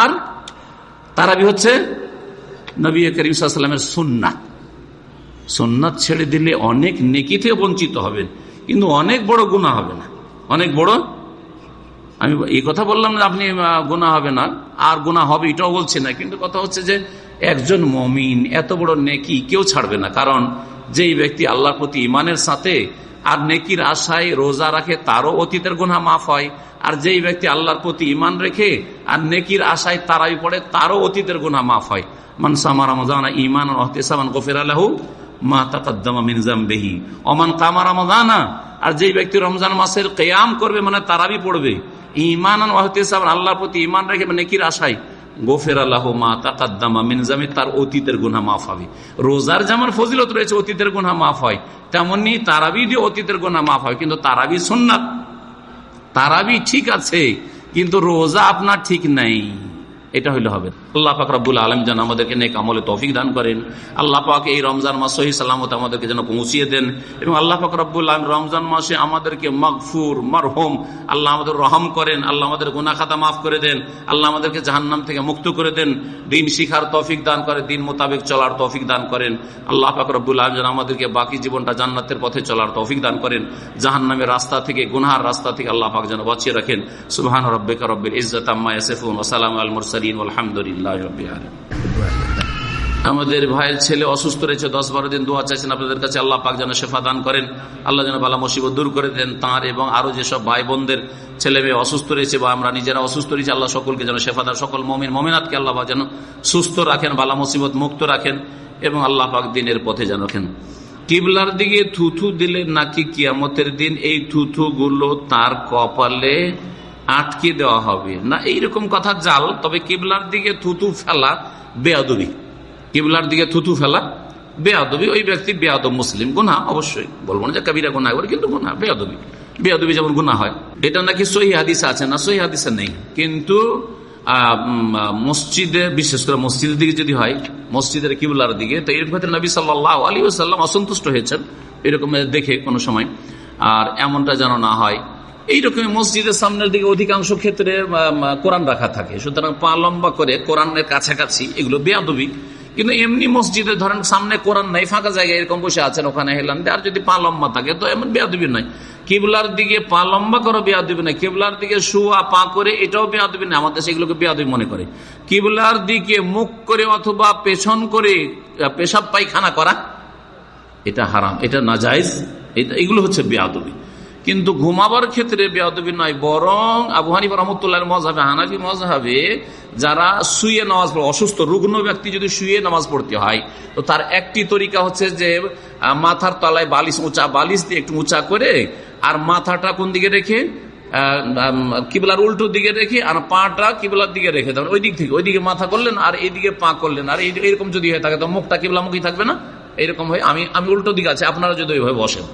আর তারাবি হচ্ছে নবী করিম সাল্লামের সুন্নাত। সুন্নাত ছেড়ে দিলে অনেক নেকি থেকে বঞ্চিত হবেন, কিন্তু অনেক বড় গুণা হবে না। অনেক বড়? আমি এই কথা বললাম না আপনি গুণা হবে না, আর গুণা হবে এটাও বলছি না, কিন্তু কথা হচ্ছে যে একজন মমিন এত বড় নেকি কেউ ছাড়বে না, কারণ যেই ব্যক্তি আল্লাহর প্রতি ইমানের সাথে আর নেকির আশায় রোজা রাখে, তারও অতীতের গুণা মাফ হয়, আর যেই ব্যক্তি আল্লাহর প্রতি ইমান রেখে আর নেকির আশায় তারাই পড়ে, তারও অতীতের গুণা মাফ হয়। মানসামা রমজান ইমান হতেসামান গফির আল্লাহ মা তাকাদ্দামা মিনজাম বেহি অমান কামা রমজানা আর যেই ব্যক্তি রমজান মাসের কেয়াম করবে মানে তারাবি পড়বে। ইমান আল্লাহর প্রতি ইমান রেখে নেকির আশায়? গোফের আল্লাহ মা তাকাদ্দামা মিনজামি তার অতীতের গুনা মাফ হবে। রোজার যেমন ফজিলত রয়েছে, অতীতের গুনা মাফ হয়, তেমনি তারাবি দিয়ে অতীতের গুনা মাফ হয়, কিন্তু তারাবি সুন্নাত। তারাবি ঠিক আছে, কিন্তু রোজা আপনার ঠিক নাই। এটা হইলে হবে। আল্লাহ পাক রব্বুল আলম যেন আমাদেরকে নেক আমলে তৌফিক দান করেন। আল্লাহ পাক এই রমজান মাস সহি সালামত আমাদেরকে যেন পৌঁছিয়ে দেন এবং আল্লাহ পাক রব্বুল আলম রমজান মাসে আমাদেরকে মকফুর মারহোম, আল্লাহ আমাদের রহম করেন, আল্লাহ আমাদের গুনা খাতা মাফ করে দেন, আল্লাহ আমাদেরকে জাহান্নাম থেকে মুক্ত করে দেন, দিন শিখার তৌফিক দান করে, দিন মোতাবেক চলার তৌফিক দান করেন, আল্লাহ পাক রব্বুল আলম যেন আমাদেরকে বাকি জীবনটা জান্নাতের পথে চলার তৌফিক দান করেন, জাহান্নামের রাস্তা থেকে, গুনহার রাস্তা থেকে আল্লাহ পাক যেন বাঁচিয়ে রাখেন। সুবহান রব্বিকা রব্বিল ইজ্জত আম্মা ইয়াসিফুন, ওয়া সালামু আমাদের ভাইয়ের ছেলে অসুস্থ রয়েছে, দশ বারো দিন দোয়া চাইছেন, আপনাদের কাছে আল্লাহ পাক যেন শেফা দান করেন। আল্লাহ যেন বালা মুসিবত দূর করে দেন তাঁর এবং আরও যেসব ভাই বোনদের ছেলে মেয়ে অসুস্থ রয়েছে বা আমরা নিজেরা অসুস্থ রয়েছে, আল্লাহ সকলকে যেন শেফা দান, সকল মমিন, মমিনাতকে আল্লাহ যেন সুস্থ রাখেন, বালা মুসিবত মুক্ত রাখেন এবং আল্লাহ পাক দিনের পথে যেন রাখেন। কিবলার দিকে থুথু দিলে নাকি কিয়ামতের দিন এই থুথু গুলো তার কপালে আটকে দেওয়া হবে। না, এইরকম কথা জাল, তবে কিবলার দিকে থুতু ফেলা বেয়াদবি। কেবলার দিকে থুতু ফেলা বেয়াদবি, ওই ব্যক্তি বেয়াদব মুসলিম। গুনা অবশ্যই। বলব না যে কবিরা গুনা কিন্তু গুনা বেয়াদবি। বেয়াদবি যেমন গুণা হয়। এটা নাকি সহি হাদিসে আছে? না, সহি হাদিসে নেই। কিন্তু মসজিদে, বিশেষ করে মসজিদের দিকে যদি হয়, মসজিদের কিবলার দিকে, তো এরকম ক্ষেত্রে নবী সাল্লাহ আলী সাল্লাম অসন্তুষ্ট হয়েছেন, এরকম দেখে কোনো সময়। আর এমনটা যেন না হয় এইরকম মসজিদের সামনের দিকে অধিকাংশ ক্ষেত্রে কোরআন রাখা থাকে। সুতরাং পা লম্বা করে কোরআনের কাছাকাছি এগুলো বেয়াদবি। কিন্তু এমনি মসজিদে ধরেন সামনে কোরআন নাই, ফাঁকা জায়গায় এরকম বসে আছেন ওখানে হেলান আর যদি পা লম্বা থাকে, তো এমন বেয়াদবি নাই। কিবলার দিকে পা লম্বা করে বেয়াদবি নাই। কিবলার দিকে শুয়া পা করে এটাও বেয়াদবি না আমাদের সেগুলোকে বেয়াদবি মনে করে। কিবলার দিকে মুখ করে অথবা পেছন করে পেশাব পায়খানা করা, এটা হারাম, এটা নাজাইজ, এটা এগুলো হচ্ছে বেয়াদবি। কিন্তু ঘুমাবার ক্ষেত্রে বেয়াদবি নয়, বরং আবু হানিফ রহমতুল্লাহ মজাবে, হানাফি মজাবে যারা শুয়ে নামাজ পড়ে, অসুস্থ, রুগ্ন ব্যক্তি যদি শুয়ে নামাজ পড়তে হয়, তো তার একটি তরিকা হচ্ছে যে মাথার তলায় বালিশ উঁচা, বালিশ দিয়ে একটু উঁচা করে, আর মাথাটা কোন দিকে রেখে? কিবলার উল্টো দিকে রেখে, আর পাটা কিবলার দিকে রেখে দেবেন ওই দিক থেকে, ওই দিকে মাথা করলেন, আর এইদিকে পা করলেন, আর এইরকম যদি হয়ে থাকে, তো মুখটা কিবলামুখী থাকবে না? এইরকম হয়ে, আমি আমি উল্টো দিকে আছে, আপনারা যদি ওইভাবে বসেন।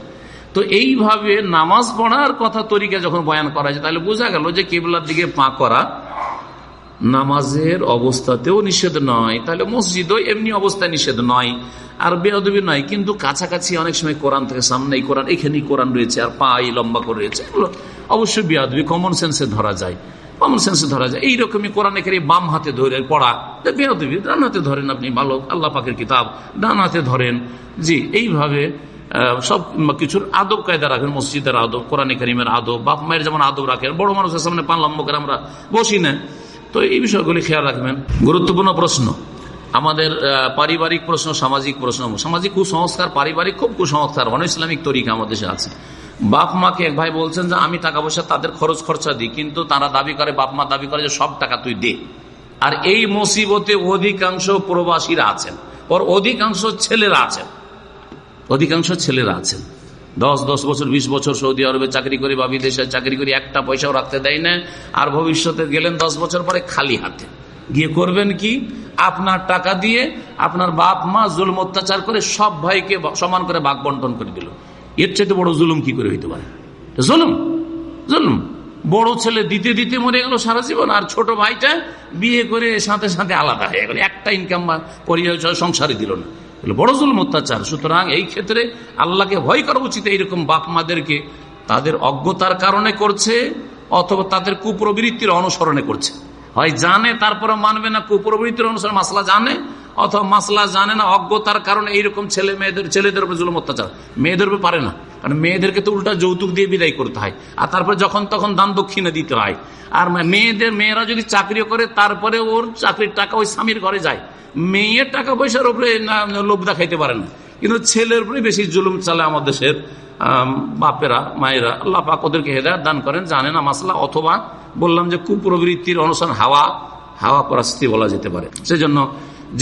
তো এইভাবে নামাজ পড়ার কথা তরিকা যখন বয়ান করা যায় তাহলে বোঝা গেল যে কেবলার দিকে পা করা নামাজের অবস্থাতেও নিষেধ নয়। তাহলে মসজিদও এমনি অবস্থায় নিষেধ নয়, আর বেয়াদবি নয়, কিন্তু কাছাকাছি অনেক সময় কোরআন থেকে, সামনেই কোরআন, এখানেই কোরআন রয়েছে, আর পা এই লম্বা করে রয়েছে, এগুলো অবশ্যই বেয়াদবি কমন সেন্সে ধরা যায়। কমন সেন্সে ধরা যায়। এইরকমই কোরআন এখানে বাম হাতে ধরে পড়া বেয়াদবি, ডান হাতে ধরেন আপনি বালক আল্লাহ পাকের কিতাব, ডান হাতে ধরেন। জি, এইভাবে সব কিছুর আদব কায়দা রাখেন, মসজিদের আদব, কোরআন করিমের আদব, বাপ মায়ের যেমন আদব রাখেন, বড় মানুষের সামনে পান লম্ব করে আমরা বসি না। তো এই বিষয়গুলি খেয়াল রাখবেন। গুরুত্বপূর্ণ প্রশ্ন। আমাদের পারিবারিক প্রশ্ন, সামাজিক প্রশ্ন। সামাজিক কুসংস্কার পারিবারিক খুব কুসংস্কার অন ইসলামিক তরিকা আমাদের দেশে আছে। বাপ মাকে এক ভাই বলছেন যে, আমি টাকা পয়সা তাদের খরচ খরচা দিই, কিন্তু তারা দাবি করে, বাপ মা দাবি করে যে, সব টাকা তুই দে। আর এই মুসিবতে অধিকাংশ প্রবাসীরা আছেন, ওর অধিকাংশ ছেলেরা আছেন। অধিকাংশ ছেলেরা আছেন। দশ দশ বছর, বিশ বছর সৌদি আরবে চাকরি করে বা বিদেশে চাকরি করে, একটা পয়সাও রাখতে দেয় না। আর ভবিষ্যতে গেলেন দশ বছর পরে খালি হাতে। গিয়ে করবেন কি? আপনার টাকা দিয়ে আপনার বাপ মা জুলম অত্যাচার করে সব ভাইকে সমান করে বাঘ বন্টন করে দিল। এর চাইতে বড় জুলুম কি করে হইতে পারে? জুলুম। জুলুম। বড় ছেলে দিতে দিতে মরে গেল সারা জীবন, আর ছোট ভাইটা বিয়ে করে সাথে সাথে আলাদা হয়ে গেল। একটা ইনকাম পরিচয় সংসারে দিল না। বড় জুলম অত্যাচার। সুতরাং এই ক্ষেত্রে আল্লাহকে ভয় করা উচিত এইরকম বাপ মাদেরকে। তাদের অজ্ঞতার কারণে করছে, অথবা তাদের কুপ্রবৃত্তির অনুসরণে করছে। হয় জানে, তারপরে মানবে না কুপ্রবৃত্তির অনুসরণ, মাসলা জানে, অথবা মাসলা জানে না অজ্ঞতার কারণে এইরকম ছেলে মেয়েদের, ছেলেদের উপর জুলুম অত্যাচার। মেয়েদের উপর পারে না। কারণ মেয়েদেরকে তো উল্টা যৌতুক দিয়ে বিদায় করতে হয়। আর তারপরে যখন তখন দান দক্ষিণে দিতে হয়। আর মেয়েদের, মেয়েরা যদি চাকরিও করে, তারপরে ওর চাকরির টাকা ওই স্বামীর ঘরে যায়। মেয়ের টাকা পয়সার উপরে লোভ দেখাইতে পারে না। কিন্তু ছেলের উপরে বেশি জুলুম চালে আমাদের দেশের বাপেরা, মায়েরা। আল্লাহ পাক ওদেরকে হেদায়ত দান করেন। জানে না মাসলা, অথবা বললাম যে কুপ্রবৃত্তির অনুসার হাওয়া হাওয়া পরাস্তি বলা যেতে পারে। সেজন্য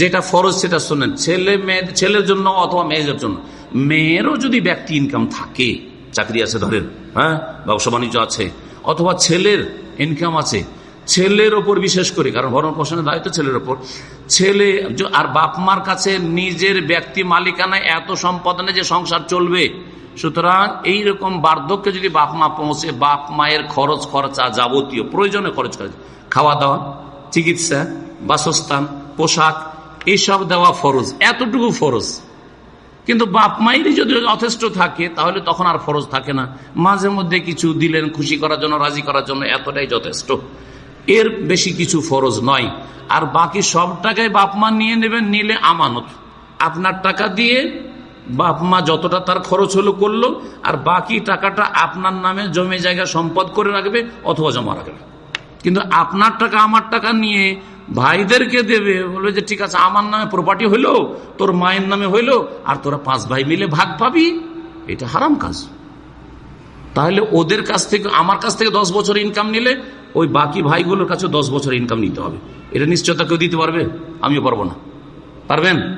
যেটা ফরজ সেটা শোনেন ছেলে, মেয়ে, ছেলের জন্য অথবা মেয়েদের জন্য। মেয়েরও যদি ব্যক্তি ইনকাম থাকে, চাকরি আছে ধরেন হ্যাঁ? ব্যবসা বাণিজ্য আছে, অথবা ছেলের ইনকাম আছে ছেলের ওপর বিশেষ করে, কারণ ভরণ পোষণের দায়িত্ব ছেলের ওপর। ছেলে আর বাপ মার কাছে নিজের ব্যক্তি মালিকানায় এত সম্পদ নেই যে সংসার চলবে। সুতরাং এইরকম বার্ধক্যে যদি বাপ মা পৌঁছে, বাপ মায়ের খরচ, খরচা যাবতীয়, প্রয়োজনে খরচ করে। খাওয়া দাওয়া চিকিৎসা, বাসস্থান, পোশাক এইসব দেওয়া ফরজ, এতটুকু ফরজ। কিন্তু বাপ মায়েরই যদি যথেষ্ট থাকে, তাহলে তখন আর ফরজ থাকে না। মাঝে মধ্যে কিছু দিলেন খুশি করার জন্য, রাজি করার জন্য এতটাই যথেষ্ট। এর বেশি কিছু ফরজ নয়। আর বাকি সব টাকায় বাপ মা নিয়ে নেবেন, নিলে আমানত। আপনার টাকা দিয়ে বাপ মা যতটা তার খরচ হলো করল, আর বাকি টাকাটা আপনার নামে জমি জায়গা সম্পদ করে রাখবে অথবা জমা রাখবে। কিন্তু আপনার টাকা, আমার টাকা নিয়ে ভাইদেরকে দেবে, বলবে যে, ঠিক আছে, আমার নামে প্রপার্টি হইল, তোর মায়ের নামে হইল, আর তোরা পাঁচ ভাই মিলে ভাগ পাবি। এটা হারাম কাজ। তাহলে ওদের কাছ থেকে, আমার কাছ থেকে দশ বছর ইনকাম নিলে ওই বাকি ভাইগুলোর কাছে দশ বছর ইনকাম নিতে হবে। এটা নিশ্চয়তা কেউ দিতে পারবে? আমিও পারব না। পারবেন?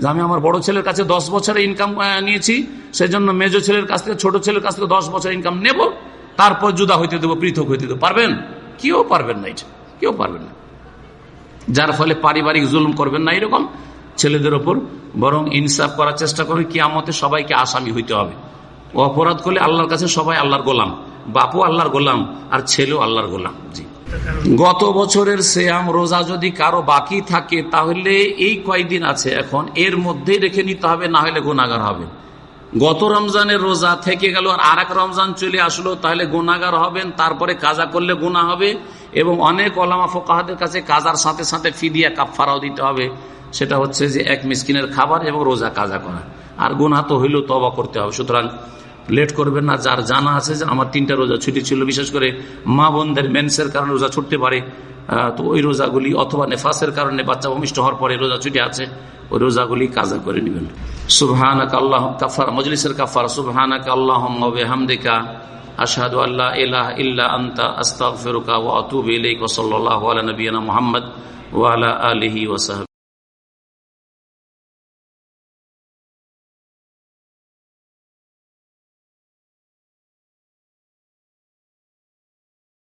যে আমি আমার বড় ছেলের কাছে দশ বছরের ইনকাম নিয়েছি, সেজন্য মেজো ছেলের কাছ থেকে, ছোট ছেলের কাছ থেকে দশ বছর ইনকাম নেব, তারপর জুদা হইতে দেবো, পৃথক হইতে দেবো। পারবেন? কেউ পারবেন না এটা। কেউ পারবেন না। যার ফলে পারিবারিক জুলুম করবেন না এরকম। ছেলেদের ওপর বরং ইনসাফ করার চেষ্টা করেন কি আমাদের সবাইকে আসামি হইতে হবে। অপরাধ করলে আল্লাহর কাছে সবাই আল্লাহর গোলাম। বাপু আল্লাহর গোলাম আর ছেলেও আল্লাহর গোলাম, জি। গত বছরের শ্যাম রোজা যদি কারও বাকি থাকে, তাহলে এই কয়দিন আছে এখন, এর মধ্যেই রেখে নিতে হবে, না হলে গুণাগার হবে। গত রমজানের রোজা থেকে গেল আর আর রমজান চলে আসলো, তাহলে গুণাগার হবেন, তারপরে কাজা করলে গুণা হবে, এবং অনেক ওলামা ফোকাহাদের কাছে কাজার সাথে সাথে ফিদিয়া কাপফারাও দিতে হবে। সেটা হচ্ছে যে এক মিসকিনের খাবার এবং রোজা কাজা করা। আর গুনা তো হইলেও তবা করতে হবে। সুতরাং লেট করবেন না, যার জানা আছে যে আমার তিনটা রোজা ছুটি ছিল, বিশেষ করে মা বোনদের মেন্সের কারণে রোজা ছুটতে পারে তো ওই রোজাগুলি অথবা নেফাসের কারণে বাচ্চা ভূমিষ্ঠ হওয়ার পরে রোজা ছুটি আছে, ওই রোজাগুলি কাজা করে নেবেন। সুবহানাক আল্লাহ কাফার, মজলিসের কাফার, সুবহানাক আল্লাহ আশহাদু আল্লাহ ইলাহা ইল্লা আনতা, আস্তাগফিরুকা ওয়া আতুবু ইলাইকা সাল্লাল্লাহু আলা মুহাম্মদ ওয়া আলা আলিহি ওয়া